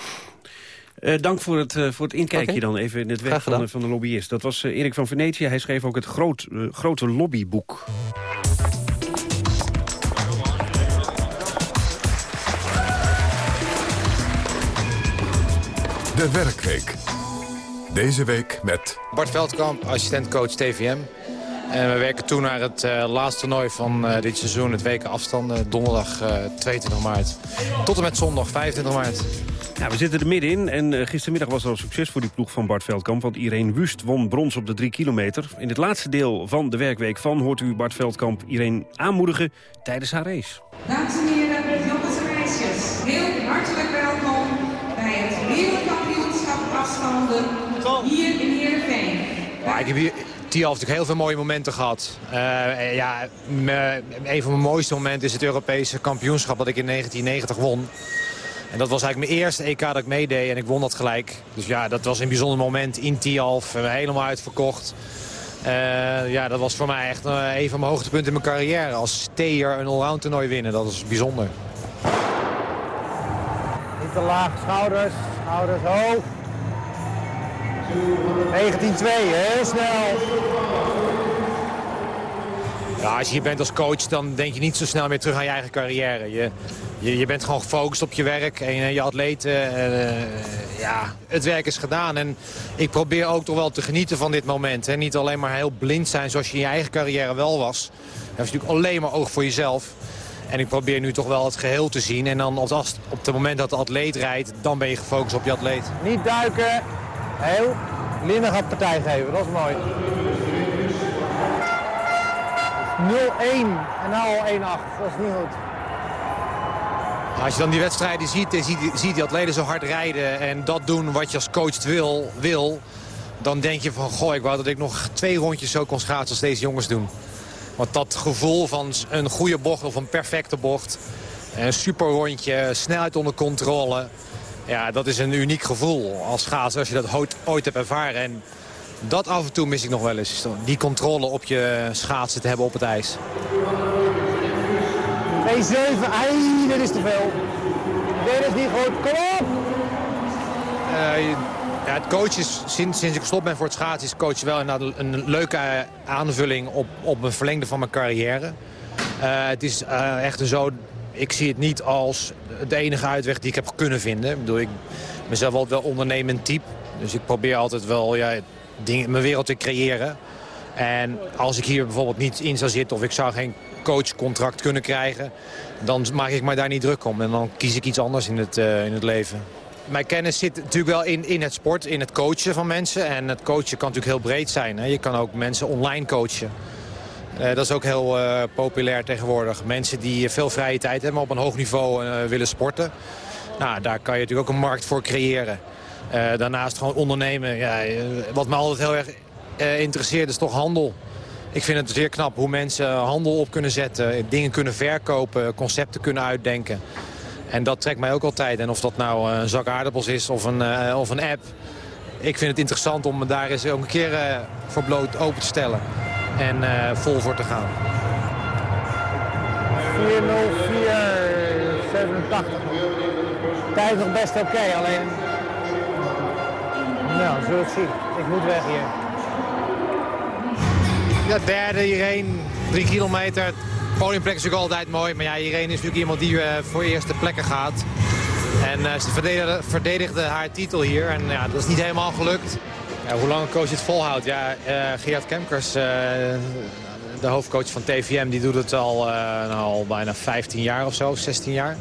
S20: Uh, dank voor het, uh, voor het inkijkje okay. dan even in het werk van, van, de lobbyist. Dat was uh, Erik van Venetië. Hij schreef ook het groot, grote lobbyboek.
S1: De Werkweek. Deze week met...
S21: Bart Veldkamp, assistentcoach TVM. En we werken toe naar het uh, laatste toernooi van uh, dit seizoen, het weken afstanden. Donderdag uh, 22 maart tot en met zondag 25 maart.
S20: Ja, we zitten er middenin en uh, gistermiddag was er al succes voor die ploeg van Bart Veldkamp. Want Irene Wust won brons op de 3 kilometer. In het laatste deel van de werkweek van hoort u Bart Veldkamp Irene aanmoedigen tijdens haar race.
S24: Dames en heren, jongens en meisjes, heel hartelijk welkom bij het wereldkampioenschap afstanden hier in Heerenveen.
S21: Ik heb hier natuurlijk heel veel mooie momenten gehad. Uh, ja, een van mijn mooiste momenten is het Europese kampioenschap dat ik in 1990 won. En dat was eigenlijk mijn eerste EK dat ik meedeed en ik won dat gelijk. Dus ja, dat was een bijzonder moment in Tialf, helemaal uitverkocht. Uh, ja, dat was voor mij echt een van mijn hoogtepunten in mijn carrière. Als steer een allround toernooi winnen, dat is bijzonder.
S25: Niet te laag, schouders, schouders hoog. 19-2, heel snel.
S21: Ja, als je hier bent als coach, dan denk je niet zo snel meer terug aan je eigen carrière. Je, je, je bent gewoon gefocust op je werk en je atleten. Uh, ja, het werk is gedaan. En ik probeer ook toch wel te genieten van dit moment. Hè. Niet alleen maar heel blind zijn zoals je in je eigen carrière wel was. Je hebt natuurlijk alleen maar oog voor jezelf. En ik probeer nu toch wel het geheel te zien. En dan als, op het moment dat de atleet rijdt, dan ben je gefocust op je atleet.
S25: Niet duiken. Heel gaat partij geven, dat is mooi. 0-1 en nou al 1-8, dat is niet goed.
S21: Als je dan die wedstrijden ziet, ziet, ziet die atleten zo hard rijden... en dat doen wat je als coach wil, wil... dan denk je van, goh, ik wou dat ik nog twee rondjes zo kon schaatsen als deze jongens doen. Want dat gevoel van een goede bocht of een perfecte bocht... een super rondje, snelheid onder controle... ja, dat is een uniek gevoel als schaatser als je dat ooit, hebt ervaren. En dat af en toe mis ik nog wel eens. Die controle op je schaatsen te hebben op het ijs.
S25: 2-7. Ai, dit is te veel. Dit is niet goed. Kom op!
S21: Uh, ja, het coach is, sinds, sinds ik gestopt ben voor het schaatsen... is coach wel een, een leuke aanvulling op, op een verlengde van mijn carrière. Uh, het is uh, echt zo... Ik zie het niet als de enige uitweg die ik heb kunnen vinden. Ik bedoel, ik ben mezelf wel wel ondernemend type. Dus ik probeer altijd wel ja, dingen, mijn wereld te creëren. En als ik hier bijvoorbeeld niet in zou zitten... of ik zou geen coachcontract kunnen krijgen... dan maak ik me daar niet druk om. En dan kies ik iets anders in het, uh, in het leven. Mijn kennis zit natuurlijk wel in, in het sport, in het coachen van mensen. En het coachen kan natuurlijk heel breed zijn. Hè. Je kan ook mensen online coachen. Uh, dat is ook heel uh, populair tegenwoordig. Mensen die veel vrije tijd hebben, op een hoog niveau willen sporten. Nou, daar kan je natuurlijk ook een markt voor creëren. daarnaast gewoon ondernemen. Ja, wat me altijd heel erg interesseert is toch handel. Ik vind het zeer knap hoe mensen handel op kunnen zetten, dingen kunnen verkopen, concepten kunnen uitdenken. En dat trekt mij ook altijd. En of dat nou een zak aardappels is of een, uh, of een app. Ik vind het interessant om me daar eens ook een keer uh, voor bloot open te stellen. En uh, vol voor te gaan.
S25: 4-0-4-87. Tijd nog best oké, okay, alleen... Nou, zullen we het zien. Ik moet weg hier.
S21: Ja, derde Irene, drie kilometer. Podiumplek is natuurlijk altijd mooi. Maar ja, Irene is natuurlijk iemand die uh, voor eerste plekken gaat. En uh, ze verdedigde, verdedigde, haar titel hier. En ja, dat is niet helemaal gelukt. Hoe lang een coach het volhoudt? Ja, uh, Gerard Kemkers, de hoofdcoach van TVM, die doet het al, nou, al bijna 15 jaar of zo, 16 jaar.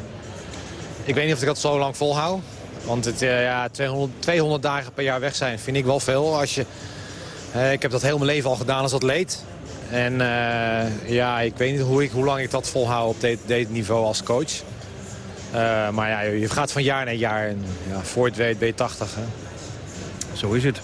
S21: Ik weet niet of ik dat zo lang volhoud. Want het, ja, 200, 200 dagen per jaar weg zijn vind ik wel veel. Als je ik heb dat heel mijn leven al gedaan als atleet. En ja, ik weet niet hoe, ik, hoe lang ik dat volhoud op dit, dit niveau als coach. Maar ja, je gaat van jaar naar jaar en ja, voor het weet ben je 80. Hè?
S20: Zo is het.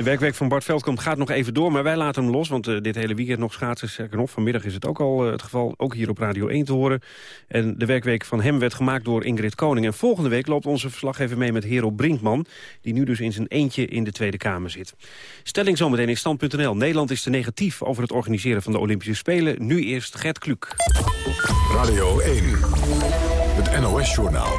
S20: De werkweek van Bart Veldkamp gaat nog even door, maar wij laten hem los. Want uh, dit hele weekend nog schaatsen. Sterker nog, vanmiddag is het ook al uh, het geval. Ook hier op Radio 1 te horen. En de werkweek van hem werd gemaakt door Ingrid Koning. En volgende week loopt onze verslaggever mee met Hero Brinkman. Die nu dus in zijn eentje in de Tweede Kamer zit. Stelling zometeen in stand.nl. Nederland is te negatief over het organiseren van de Olympische Spelen. Nu eerst Gert Kluk.
S1: Radio 1. Het NOS-journaal.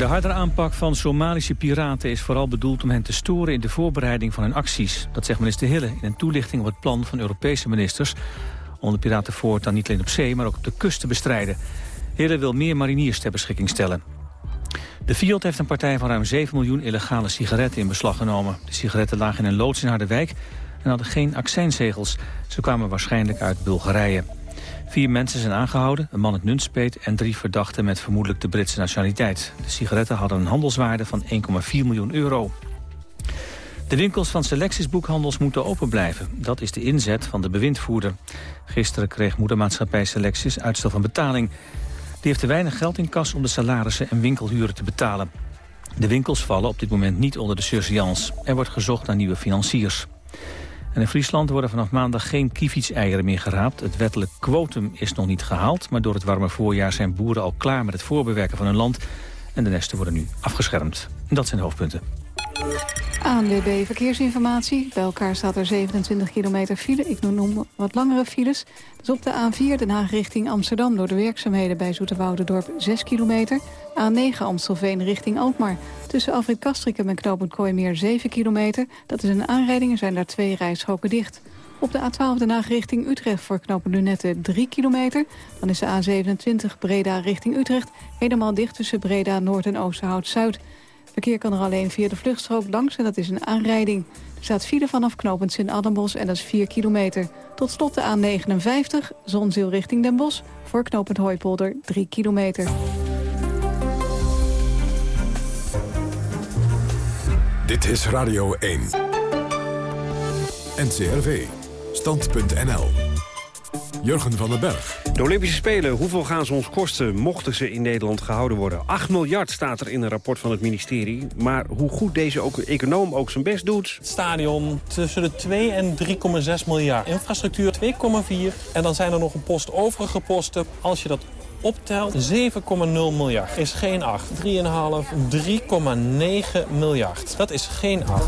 S18: De hardere aanpak van Somalische piraten is vooral bedoeld om hen te storen in de voorbereiding van hun acties. Dat zegt minister Hille in een toelichting op het plan van Europese ministers om de piraten voortaan niet alleen op zee, maar ook op de kust te bestrijden. Hille wil meer mariniers ter beschikking stellen. De Fiat heeft een partij van ruim 7 miljoen illegale sigaretten in beslag genomen. De sigaretten lagen in een loods in Harderwijk en hadden geen accijnzegels. Ze kwamen waarschijnlijk uit Bulgarije. Vier mensen zijn aangehouden, een man uit Nunspeet en drie verdachten met vermoedelijk de Britse nationaliteit. De sigaretten hadden een handelswaarde van 1,4 miljoen euro. De winkels van Selectis boekhandels moeten open blijven. Dat is de inzet van de bewindvoerder. Gisteren kreeg moedermaatschappij Selectis uitstel van betaling. Die heeft te weinig geld in kas om de salarissen en winkelhuren te betalen. De winkels vallen op dit moment niet onder de surveillance. Er wordt gezocht naar nieuwe financiers. In Friesland worden vanaf maandag geen kievitseieren meer geraapt. Het wettelijk quotum is nog niet gehaald... maar door het warme voorjaar zijn boeren al klaar met het voorbewerken van hun land... en de nesten worden nu afgeschermd. En dat zijn de hoofdpunten.
S12: ANWB Verkeersinformatie. Bij elkaar staat er 27 kilometer file. Ik noem wat langere files. Dus op de A4 Den Haag richting Amsterdam... door de werkzaamheden bij Zoeterwoudendorp 6 kilometer. A9 Amstelveen richting Alkmaar. Tussen Alfred Kastrikum en knooppunt Kooimeer 7 kilometer. Dat is een aanrijding. Er zijn daar twee rijstroken dicht. Op de A12 Den Haag richting Utrecht voor knooppunt Lunette 3 kilometer. Dan is de A27 Breda richting Utrecht helemaal dicht tussen Breda Noord en Oosterhout-Zuid. Verkeer kan er alleen via de vluchtstrook langs en dat is een aanrijding. Er staat file vanaf knooppunt Sint-Adambos en dat is 4 kilometer. Tot slot de A59, Zonzeel richting Den Bosch... voor knooppunt Hooipolder 3 kilometer.
S1: Dit is Radio 1. NCRV. Stand.nl. Jurgen van den Berg.
S20: De Olympische Spelen, hoeveel gaan ze ons kosten mochten ze in Nederland gehouden worden? 8 miljard staat er in een rapport van het ministerie. Maar hoe goed deze ook, econoom ook zijn best doet...
S26: Het stadion tussen de 2 en 3,6 miljard. Infrastructuur 2,4. En dan zijn er nog een post overige posten. Als je dat optelt, 7,0 miljard is geen 8. 3,5, 3,9 miljard. Dat is geen 8.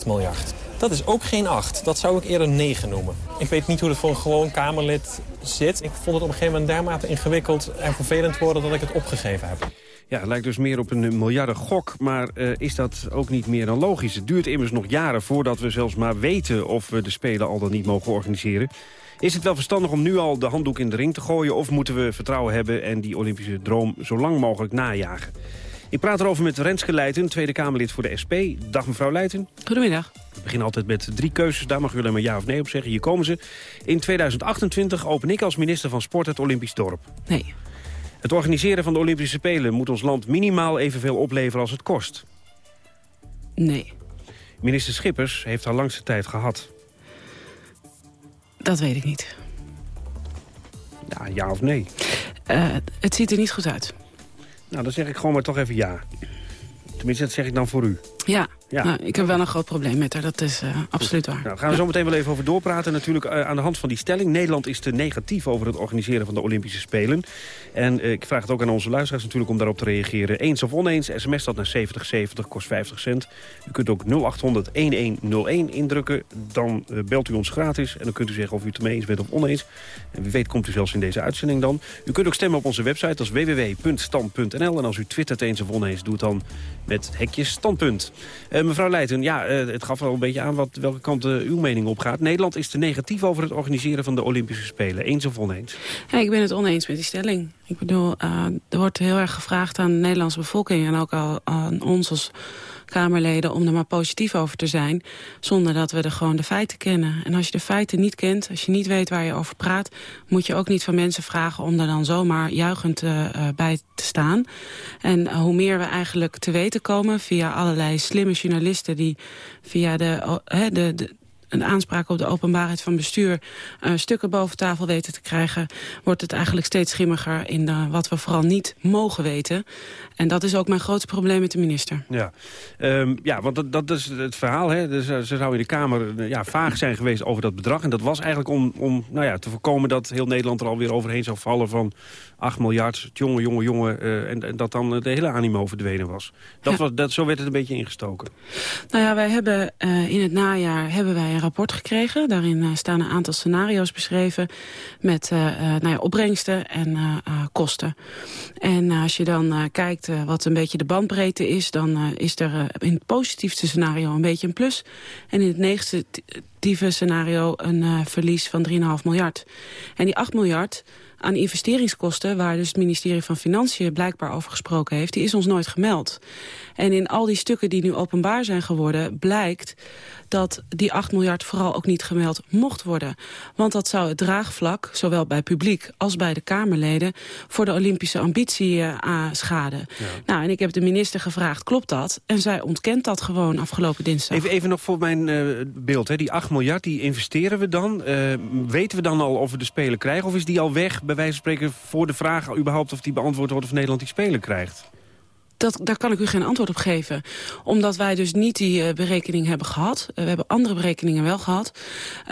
S26: 8,8 miljard. Dat is ook geen 8. Dat zou ik eerder 9 noemen. Ik weet niet hoe het voor een gewoon Kamerlid zit. Ik vond het op een gegeven moment dermate ingewikkeld en vervelend worden dat ik het opgegeven heb.
S20: Ja, het lijkt dus meer op een miljarden gok, maar uh, is dat ook niet meer dan logisch? Het duurt immers nog jaren voordat we zelfs maar weten of we de Spelen al dan niet mogen organiseren. Is het wel verstandig om nu al de handdoek in de ring te gooien... of moeten we vertrouwen hebben en die Olympische droom zo lang mogelijk najagen? Ik praat erover met Renske Leijten, Tweede Kamerlid voor de SP. Dag mevrouw Leijten.
S27: Goedemiddag.
S20: We beginnen altijd met drie keuzes. Daar mag u alleen maar ja of nee op zeggen. Hier komen ze. In 2028 open ik als minister van Sport het Olympisch dorp.
S27: Nee.
S20: Het organiseren van de Olympische Spelen moet ons land minimaal evenveel opleveren als het kost.
S27: Nee.
S20: Minister Schippers heeft haar langste tijd gehad.
S27: Dat weet ik niet.
S20: Ja, ja of nee?
S27: Uh, het ziet er niet goed uit.
S20: Nou, dan zeg ik gewoon maar toch even ja. Tenminste, dat zeg ik dan voor u.
S27: Ja, ja. Nou, ik heb wel een groot probleem met haar, dat is uh, absoluut waar.
S20: Nou, gaan we zo meteen wel even over doorpraten. Natuurlijk uh, aan de hand van die stelling. Nederland is te negatief over het organiseren van de Olympische Spelen. En uh, ik vraag het ook aan onze luisteraars natuurlijk om daarop te reageren. Eens of oneens, sms dat naar 7070, kost 50 cent. U kunt ook 0800-1101 indrukken. Dan belt u ons gratis en dan kunt u zeggen of u het ermee eens bent of oneens. En wie weet komt u zelfs in deze uitzending dan. U kunt ook stemmen op onze website, dat is www.stand.nl. En als u twittert eens of oneens, doet dan met hekje standpunt. Uh, mevrouw Leijten, ja, uh, het gaf wel een beetje aan wat, welke kant uh, uw mening op gaat. Nederland is te negatief over het organiseren van de Olympische Spelen. Eens of oneens?
S27: Ja, ik ben het oneens met die stelling. Ik bedoel, er wordt heel erg gevraagd aan de Nederlandse bevolking... en ook al aan ons als Kamerleden om er maar positief over te zijn... zonder dat we er gewoon de feiten kennen. En als je de feiten niet kent, als je niet weet waar je over praat... moet je ook niet van mensen vragen om er dan zomaar juichend uh, bij te staan. En uh, hoe meer we eigenlijk te weten komen via allerlei slimme journalisten... die via de, de, de een aanspraak op de openbaarheid van bestuur... Uh, stukken boven tafel weten te krijgen... wordt het eigenlijk steeds schimmiger in de, wat we vooral niet mogen weten. En dat is ook mijn grootste probleem met de minister.
S20: Ja, um, ja want dat, dat is het verhaal. Hè? Dus, ze zou in de Kamer ja, vaag zijn geweest over dat bedrag. En dat was eigenlijk om, om nou ja, te voorkomen dat heel Nederland er alweer overheen zou vallen... van 8 miljard, jongen, jongen, jongen... Uh, en, en, dat dan de hele animo verdwenen was. Dat was dat, zo werd het een beetje ingestoken.
S27: Nou ja, wij hebben in het najaar hebben wij rapport gekregen. Daarin uh, staan een aantal scenario's beschreven... met nou ja, opbrengsten en kosten. En als je dan kijkt wat een beetje de bandbreedte is... dan is er in het positiefste scenario een beetje een plus. En in het negatieve scenario een verlies van 3,5 miljard. En die 8 miljard aan investeringskosten... waar dus het ministerie van Financiën blijkbaar over gesproken heeft... die is ons nooit gemeld. En in al die stukken die nu openbaar zijn geworden... blijkt dat die 8 miljard vooral ook niet gemeld mocht worden. Want dat zou het draagvlak, zowel bij publiek als bij de Kamerleden... voor de Olympische ambitie uh, schaden. Ja. Nou, en ik heb de minister gevraagd, klopt dat? En zij ontkent dat gewoon afgelopen dinsdag.
S20: Even, even nog voor mijn uh, beeld, hè. die 8 miljard, die investeren we dan. Uh, weten we dan al of we de Spelen krijgen? Of is die al weg, bij wijze van spreken, voor de vraag überhaupt... of die beantwoord wordt of Nederland die Spelen krijgt?
S27: Dat, daar kan ik u geen antwoord op geven. Omdat wij dus niet die uh, berekening hebben gehad. Uh, we hebben andere berekeningen wel gehad.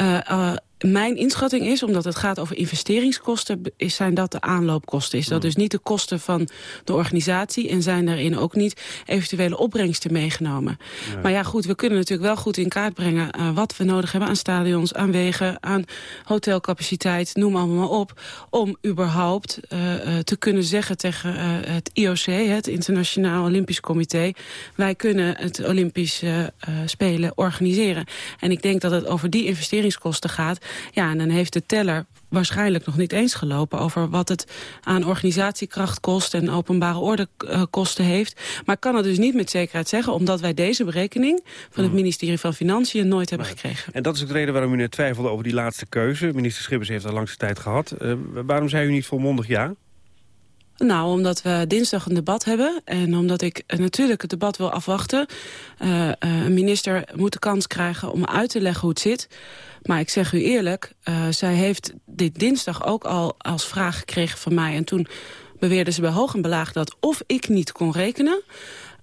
S27: Uh, mijn inschatting is, omdat het gaat over investeringskosten... Is, zijn dat de aanloopkosten. Is dat dus niet de kosten van de organisatie... en zijn daarin ook niet eventuele opbrengsten meegenomen. Maar ja, goed, we kunnen natuurlijk wel goed in kaart brengen... Uh, wat we nodig hebben aan stadions, aan wegen, aan hotelcapaciteit... noem allemaal maar op, om überhaupt uh, uh, te kunnen zeggen tegen het IOC... het Internationaal Olympisch Comité... wij kunnen het Olympisch Spelen organiseren. En ik denk dat het over die investeringskosten gaat... Ja, en dan heeft de teller waarschijnlijk nog niet eens gelopen... over wat het aan organisatiekracht kost en openbare ordekosten uh, heeft. Maar ik kan het dus niet met zekerheid zeggen... omdat wij deze berekening van het ministerie van Financiën nooit hebben gekregen.
S20: En dat is ook de reden waarom u net twijfelde over die laatste keuze. Minister Schippers heeft al langste tijd gehad. Uh, waarom zei u niet volmondig ja?
S27: Nou, omdat we dinsdag een debat hebben. En omdat ik uh, natuurlijk het debat wil afwachten. Uh, een minister moet de kans krijgen om uit te leggen hoe het zit. Maar ik zeg u eerlijk, zij heeft dit dinsdag ook al als vraag gekregen van mij. En toen beweerde ze bij hoog en belaag dat of ik niet kon rekenen...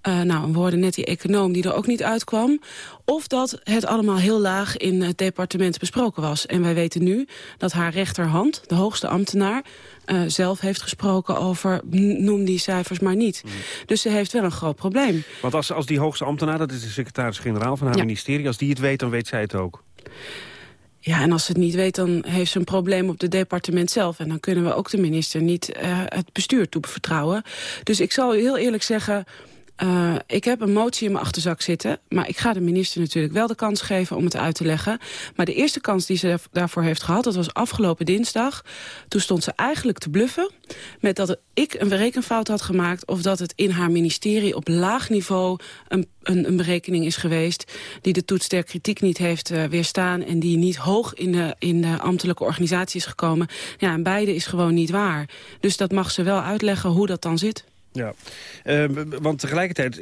S27: Uh, nou, we hoorden net die econoom die er ook niet uitkwam. Of dat het allemaal heel laag in het departement besproken was. En wij weten nu dat haar rechterhand, de hoogste ambtenaar... Uh, zelf heeft gesproken over noem die cijfers maar niet. Mm. Dus ze heeft wel een groot probleem.
S20: Want als, als die hoogste ambtenaar, dat is de secretaris-generaal van haar ja. ministerie... als die het weet, dan weet zij het ook.
S27: Ja, en als ze het niet weet, dan heeft ze een probleem op het departement zelf. En dan kunnen we ook de minister niet uh, het bestuur toevertrouwen. Dus ik zal u heel eerlijk zeggen... Uh, ik heb een motie in mijn achterzak zitten. Maar ik ga de minister natuurlijk wel de kans geven om het uit te leggen. Maar de eerste kans die ze daarvoor heeft gehad, dat was afgelopen dinsdag. Toen stond ze eigenlijk te bluffen met dat ik een rekenfout had gemaakt... of dat het in haar ministerie op laag niveau een, een, een berekening is geweest... die de toets der kritiek niet heeft uh, weerstaan... en die niet hoog in de, in de ambtelijke organisatie is gekomen. Ja, en beide is gewoon niet waar. Dus dat mag ze wel uitleggen hoe dat dan zit.
S20: Ja, uh, want tegelijkertijd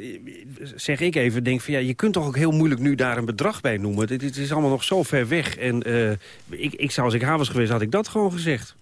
S20: zeg ik even, denk van ja, je kunt toch ook heel moeilijk nu daar een bedrag bij noemen. Dit is allemaal nog zo ver weg. En uh, ik, ik zou, als ik haar was geweest, had ik dat gewoon gezegd.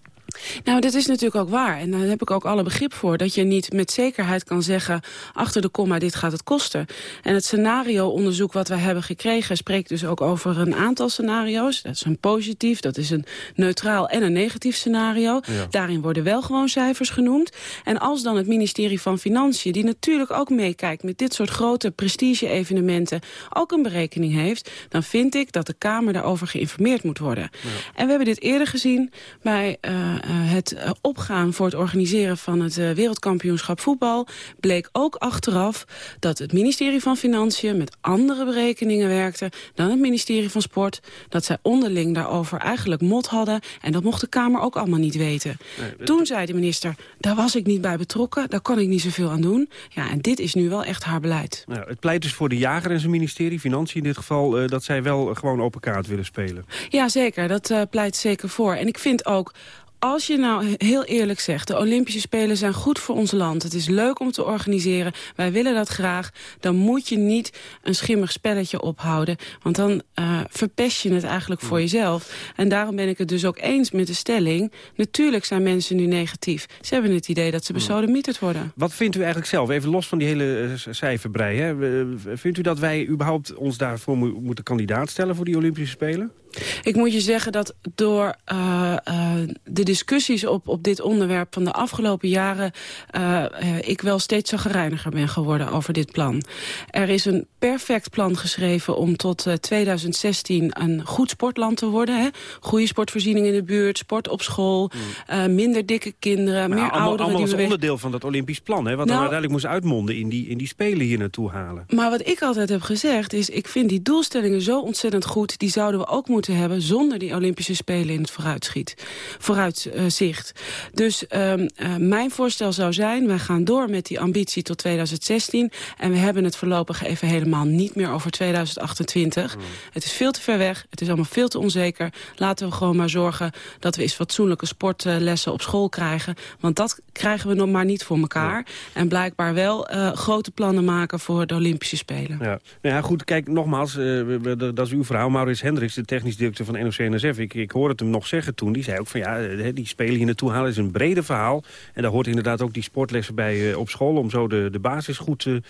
S27: Nou, dat is natuurlijk ook waar. En daar heb ik ook alle begrip voor. Dat je niet met zekerheid kan zeggen... achter de komma, dit gaat het kosten. En het scenario-onderzoek wat wij hebben gekregen... spreekt dus ook over een aantal scenario's. Dat is een positief, dat is een neutraal en een negatief scenario. Ja. Daarin worden wel gewoon cijfers genoemd. En als dan het ministerie van Financiën... die natuurlijk ook meekijkt met dit soort grote prestige-evenementen... ook een berekening heeft... dan vind ik dat de Kamer daarover geïnformeerd moet worden. Ja. En we hebben dit eerder gezien bij... Uh, uh, het uh, opgaan voor het organiseren van het uh, wereldkampioenschap voetbal... bleek ook achteraf dat het ministerie van Financiën met andere berekeningen werkte... dan het ministerie van Sport. Dat zij onderling daarover eigenlijk mot hadden. En dat mocht de Kamer ook allemaal niet weten. Nee, Toen zei de minister, daar was ik niet bij betrokken. Daar kon ik niet zoveel aan doen. Ja, en dit is nu wel echt haar beleid.
S20: Nou, het pleit dus voor de jager en zijn ministerie, Financiën in dit geval... dat zij wel gewoon open kaart willen spelen.
S27: Ja, zeker. Dat pleit zeker voor. En ik vind ook als je nou heel eerlijk zegt... de Olympische Spelen zijn goed voor ons land. Het is leuk om te organiseren. Wij willen dat graag. Dan moet je niet een schimmig spelletje ophouden. Want dan uh, verpest je het eigenlijk voor jezelf. En daarom ben ik het dus ook eens met de stelling... natuurlijk zijn mensen nu negatief. Ze hebben het idee dat ze besodemieterd worden.
S20: Wat vindt u eigenlijk zelf? Even los van die hele uh, cijferbrei. Hè? Vindt u dat wij überhaupt ons daarvoor mo moeten kandidaat stellen... voor die Olympische Spelen?
S27: Ik moet je zeggen dat door uh, uh, de discussies op, op dit onderwerp van de afgelopen jaren... Uh, ik wel steeds zagrijniger ben geworden over dit plan. Er is een perfect plan geschreven om tot 2016 een goed sportland te worden. Hè? Goede sportvoorziening in de buurt, sport op school, mm. minder dikke kinderen, maar meer
S20: allemaal,
S27: ouderen.
S20: Allemaal als onderdeel van dat Olympisch plan, hè? wat nou, dan uiteindelijk moest uitmonden in die, in die Spelen hier naartoe halen.
S27: Maar wat ik altijd heb gezegd is, ik vind die doelstellingen zo ontzettend goed... die zouden we ook moeten moeten hebben... zonder die Olympische Spelen in het vooruitschiet, vooruitzicht. Dus um, uh, mijn voorstel zou zijn... wij gaan door met die ambitie tot 2016... en we hebben het voorlopig even helemaal niet meer over 2028. Mm. Het is veel te ver weg, het is allemaal veel te onzeker. Laten we gewoon maar zorgen dat we eens fatsoenlijke sportlessen op school krijgen. Want dat krijgen we nog maar niet voor elkaar. Ja. En blijkbaar wel uh, grote plannen maken voor de Olympische Spelen.
S20: Ja, nou ja goed, kijk, nogmaals, uh, dat is uw verhaal. Maurits Hendricks, de technisch hoofdredacteur van NOC-NSF. Ik, ik hoorde het hem nog zeggen toen. Die zei ook van ja, eh, die spelen hier naartoe halen is een brede verhaal. En daar hoort inderdaad ook die sportlessen bij uh, op school... om zo de, de basis goed te,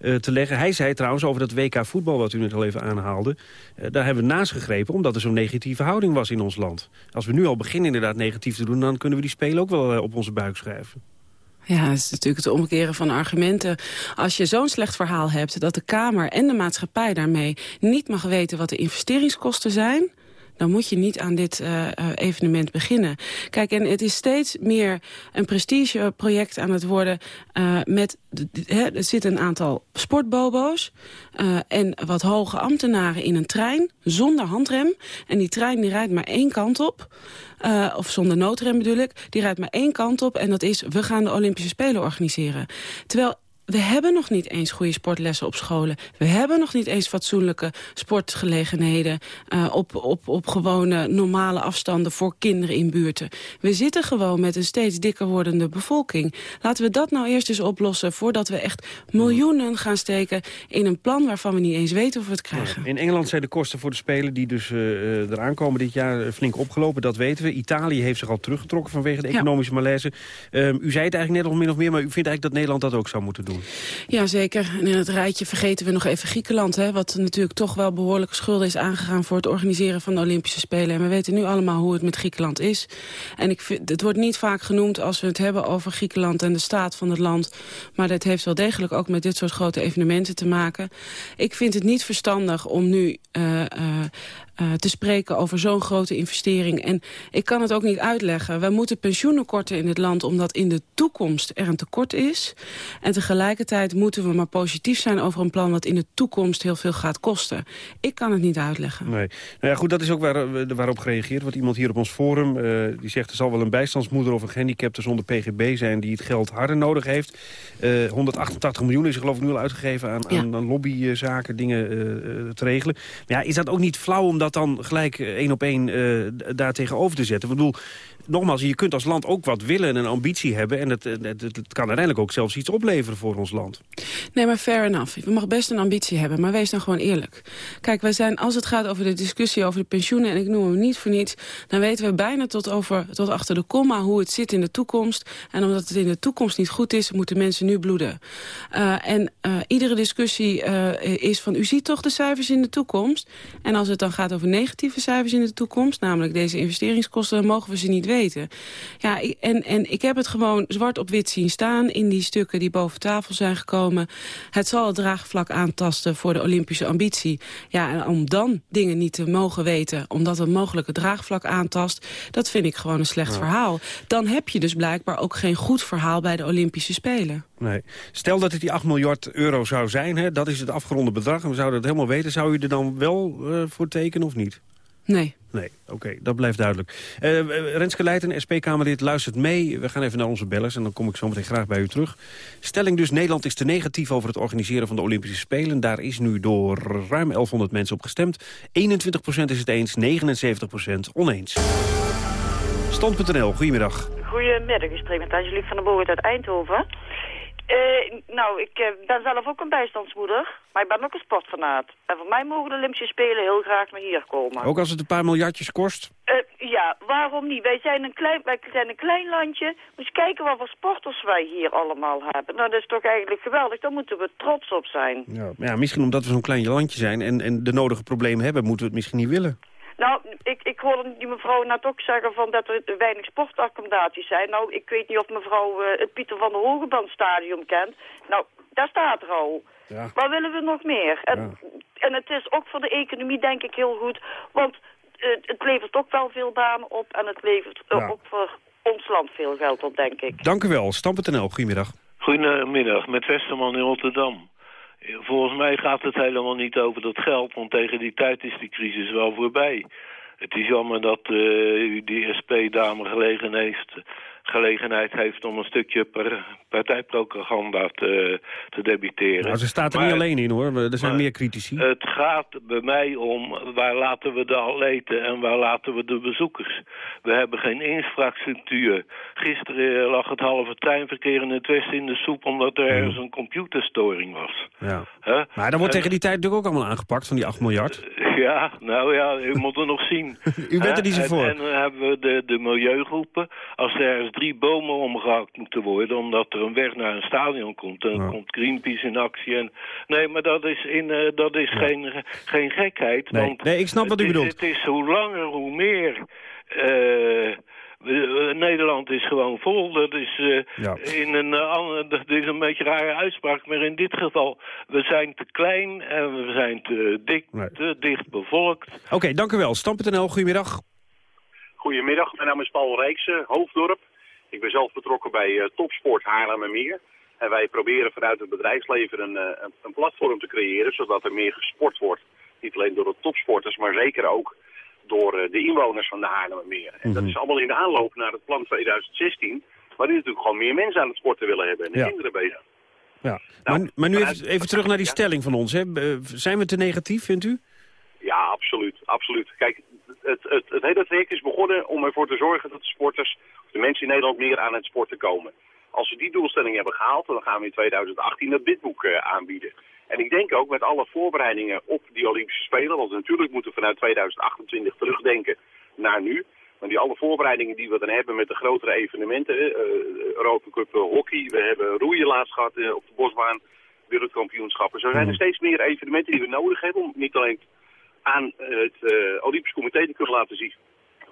S20: uh, te leggen. Hij zei trouwens over dat WK voetbal wat u net al even aanhaalde... daar hebben we naast gegrepen omdat er zo'n negatieve houding was in ons land. Als we nu al beginnen inderdaad negatief te doen... dan kunnen we die spelen ook wel op onze buik schrijven.
S27: Ja, dat is natuurlijk het omkeren van argumenten. Als je zo'n slecht verhaal hebt dat de Kamer en de maatschappij daarmee niet mag weten wat de investeringskosten zijn dan moet je niet aan dit uh, evenement beginnen. Kijk, en het is steeds meer een prestigeproject aan het worden. Uh, met, er zitten een aantal sportbobo's en wat hoge ambtenaren in een trein zonder handrem. En die trein die rijdt maar één kant op. Of zonder noodrem bedoel ik. Die rijdt maar één kant op en dat is we gaan de Olympische Spelen organiseren. Terwijl we hebben nog niet eens goede sportlessen op scholen. We hebben nog niet eens fatsoenlijke sportgelegenheden... Uh, op, op, op gewone normale afstanden voor kinderen in buurten. We zitten gewoon met een steeds dikker wordende bevolking. Laten we dat nou eerst eens oplossen... voordat we echt miljoenen gaan steken in een plan... waarvan we niet eens weten of we het krijgen.
S20: In Engeland zijn de kosten voor de Spelen die dus uh, eraan komen dit jaar flink opgelopen. Dat weten we. Italië heeft zich al teruggetrokken vanwege de economische ja. malaise. Um, u zei het eigenlijk net nog min of meer, maar u vindt eigenlijk dat Nederland dat ook zou moeten doen.
S27: Ja, zeker. En in het rijtje vergeten we nog even Griekenland... Hè, wat natuurlijk toch wel behoorlijke schulden is aangegaan... voor het organiseren van de Olympische Spelen. En we weten nu allemaal hoe het met Griekenland is. En ik vind, het wordt niet vaak genoemd als we het hebben over Griekenland... en de staat van het land. Maar dat heeft wel degelijk ook met dit soort grote evenementen te maken. Ik vind het niet verstandig om nu... Uh, uh, uh, te spreken over zo'n grote investering. En ik kan het ook niet uitleggen. Wij moeten pensioenen korten in dit land... omdat in de toekomst er een tekort is. En tegelijkertijd moeten we maar positief zijn over een plan... wat in de toekomst heel veel gaat kosten. Ik kan het niet uitleggen.
S20: Nee. Nou ja, goed, dat is ook waar, waarop gereageerd wordt. Iemand hier op ons forum uh, die zegt... er zal wel een bijstandsmoeder of een gehandicapte zonder PGB zijn... die het geld harder nodig heeft. Uh, 188 miljoen is er geloof ik nu al uitgegeven... aan, ja. aan, aan lobbyzaken, dingen te regelen. Maar ja, is dat ook niet flauw omdat dan gelijk één op één uh, daar tegenover te zetten. Ik bedoel, nogmaals, je kunt als land ook wat willen en een ambitie hebben... en het, het, het, kan uiteindelijk ook zelfs iets opleveren voor ons land.
S27: Nee, maar fair enough. We mag best een ambitie hebben, maar wees dan gewoon eerlijk. Kijk, wij zijn, als het gaat over de discussie over de pensioenen... en ik noem hem niet voor niets... dan weten we bijna tot, over, tot achter de komma hoe het zit in de toekomst. En omdat het in de toekomst niet goed is, moeten mensen nu bloeden. Uh, en iedere discussie is van, u ziet toch de cijfers in de toekomst? En als het dan gaat over negatieve cijfers in de toekomst... namelijk deze investeringskosten, mogen we ze niet weten. Ja, en, en ik heb het gewoon zwart op wit zien staan... in die stukken die boven tafel zijn gekomen. Het zal het draagvlak aantasten voor de Olympische ambitie. Ja, en om dan dingen niet te mogen weten... omdat het mogelijk het draagvlak aantast... dat vind ik gewoon een slecht ja. verhaal. Dan heb je dus blijkbaar ook geen goed verhaal bij de Olympische Spelen.
S20: Nee. Stel dat het die 8 miljard euro zou zijn, hè, dat is het afgeronde bedrag... en we zouden het helemaal weten, zou u er dan wel uh, voor tekenen of niet?
S27: Nee.
S20: Nee, oké, okay, dat blijft duidelijk. Uh, Renske Leijten, SP-Kamerlid, luistert mee. We gaan even naar onze bellers en dan kom ik zo meteen graag bij u terug. Stelling dus, Nederland is te negatief over het organiseren van de Olympische Spelen. Daar is nu door ruim 1100 mensen op gestemd. 21% is het eens, 79% oneens. Stand.nl, goedemiddag.
S28: Goedemiddag, ik spreek met Angelique van der Boot uit Eindhoven. Uh, nou, ik uh, ben zelf ook een bijstandsmoeder, maar ik ben ook een sportfanaat. En voor mij mogen de Olympische Spelen heel graag naar hier komen.
S20: Ook als het een paar miljardjes kost?
S28: Uh, ja, waarom niet? Wij zijn, een klein, wij zijn een klein landje. Moet je kijken wat voor sporters wij hier allemaal hebben. Nou, dat is toch eigenlijk geweldig. Daar moeten we trots op zijn.
S20: Ja, ja misschien omdat we zo'n klein landje zijn en, en de nodige problemen hebben, moeten we het misschien niet willen.
S28: Nou, ik, ik hoorde die mevrouw net ook zeggen van dat er weinig sportaccommodaties zijn. Nou, ik weet niet of mevrouw uh, het Pieter van der Hogebandstadion kent. Nou, daar staat er al. Ja. Maar willen we nog meer? En, ja. en het is ook voor de economie denk ik heel goed. Want uh, het levert ook wel veel banen op. En het levert uh, ja. ook voor ons land veel geld op, denk ik.
S20: Dank u wel. Stam.nl, goedemiddag.
S29: Goedemiddag, met Westerman in Rotterdam. Volgens mij gaat het helemaal niet over dat geld, want tegen die tijd is die crisis wel voorbij. Het is jammer dat uh, die SP-dame gelegen heeft, gelegenheid heeft om een stukje per, partijpropaganda te, te debiteren.
S20: Nou, ze staat er maar, niet alleen in hoor, er zijn meer critici.
S29: Het gaat bij mij om waar laten we de atleten en waar laten we de bezoekers. We hebben geen infrastructuur. Gisteren lag het halve treinverkeer in het westen in de soep omdat er ergens een computerstoring was.
S20: Ja. Huh? Maar dan wordt tegen die tijd natuurlijk ook allemaal aangepakt van die 8 miljard.
S29: Ja, nou ja, u moet er nog zien.
S20: U bent er niet zo voor.
S29: En, dan hebben we de, de milieugroepen. Als er ergens drie bomen omgehakt moeten worden... omdat er een weg naar een stadion komt... dan komt Greenpeace in actie. En, nee, maar dat is, in, eh, dat is geen, geen gekheid.
S20: Nee.
S29: Want
S20: Nee, ik snap wat
S29: het
S20: u bedoelt.
S29: Het is hoe langer, hoe meer... eh, we- eh, Nederland is gewoon vol. Dat is, eh, in een, dat is een beetje een rare uitspraak. Maar in dit geval, we zijn te klein en we zijn te, dik, te dicht bevolkt.
S20: Oké, dank u wel. Stam.nl, goedemiddag.
S30: Goedemiddag, mijn naam is Paul Rijksen, Hoofddorp. Ik ben zelf betrokken bij eh, Topsport Haarlemmermeer. En wij proberen vanuit het bedrijfsleven een, een, een platform te creëren... zodat er meer gesport wordt. Niet alleen door de topsporters, maar zeker ook door eh, de inwoners van de Haarlemmermeer. En dat is allemaal in de aanloop naar het plan 2016... waarin natuurlijk gewoon meer mensen aan het sporten willen hebben en de
S20: Ja.
S30: kinderen bezig.
S20: Ja. maar, maar nu even, even terug naar die stelling van ons. Hè. Zijn we te negatief, vindt u?
S30: Ja, absoluut. absoluut. Kijk, het, het, het hele traject is begonnen om ervoor te zorgen dat de sporters, of de mensen in Nederland, meer aan het sporten komen. Als we die doelstelling hebben gehaald, dan gaan we in 2018 het bidboek eh, aanbieden. En ik denk ook met alle voorbereidingen op die Olympische Spelen, want natuurlijk moeten we vanuit 2028 terugdenken naar nu. Maar die alle voorbereidingen die we dan hebben met de grotere evenementen, Europa Cup eh, hockey, we hebben roeien laatst gehad eh, op de bosbaan, wereldkampioenschappen. Zo zijn er steeds meer evenementen die we nodig hebben om niet alleen aan het Olympisch Comité te kunnen laten zien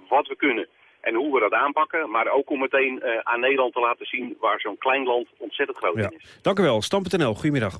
S30: wat we kunnen en hoe we dat aanpakken. Maar ook om meteen aan Nederland te laten zien waar zo'n klein land ontzettend groot
S20: Ja.
S30: in is.
S20: Dank u wel. Stam.nl, goedemiddag.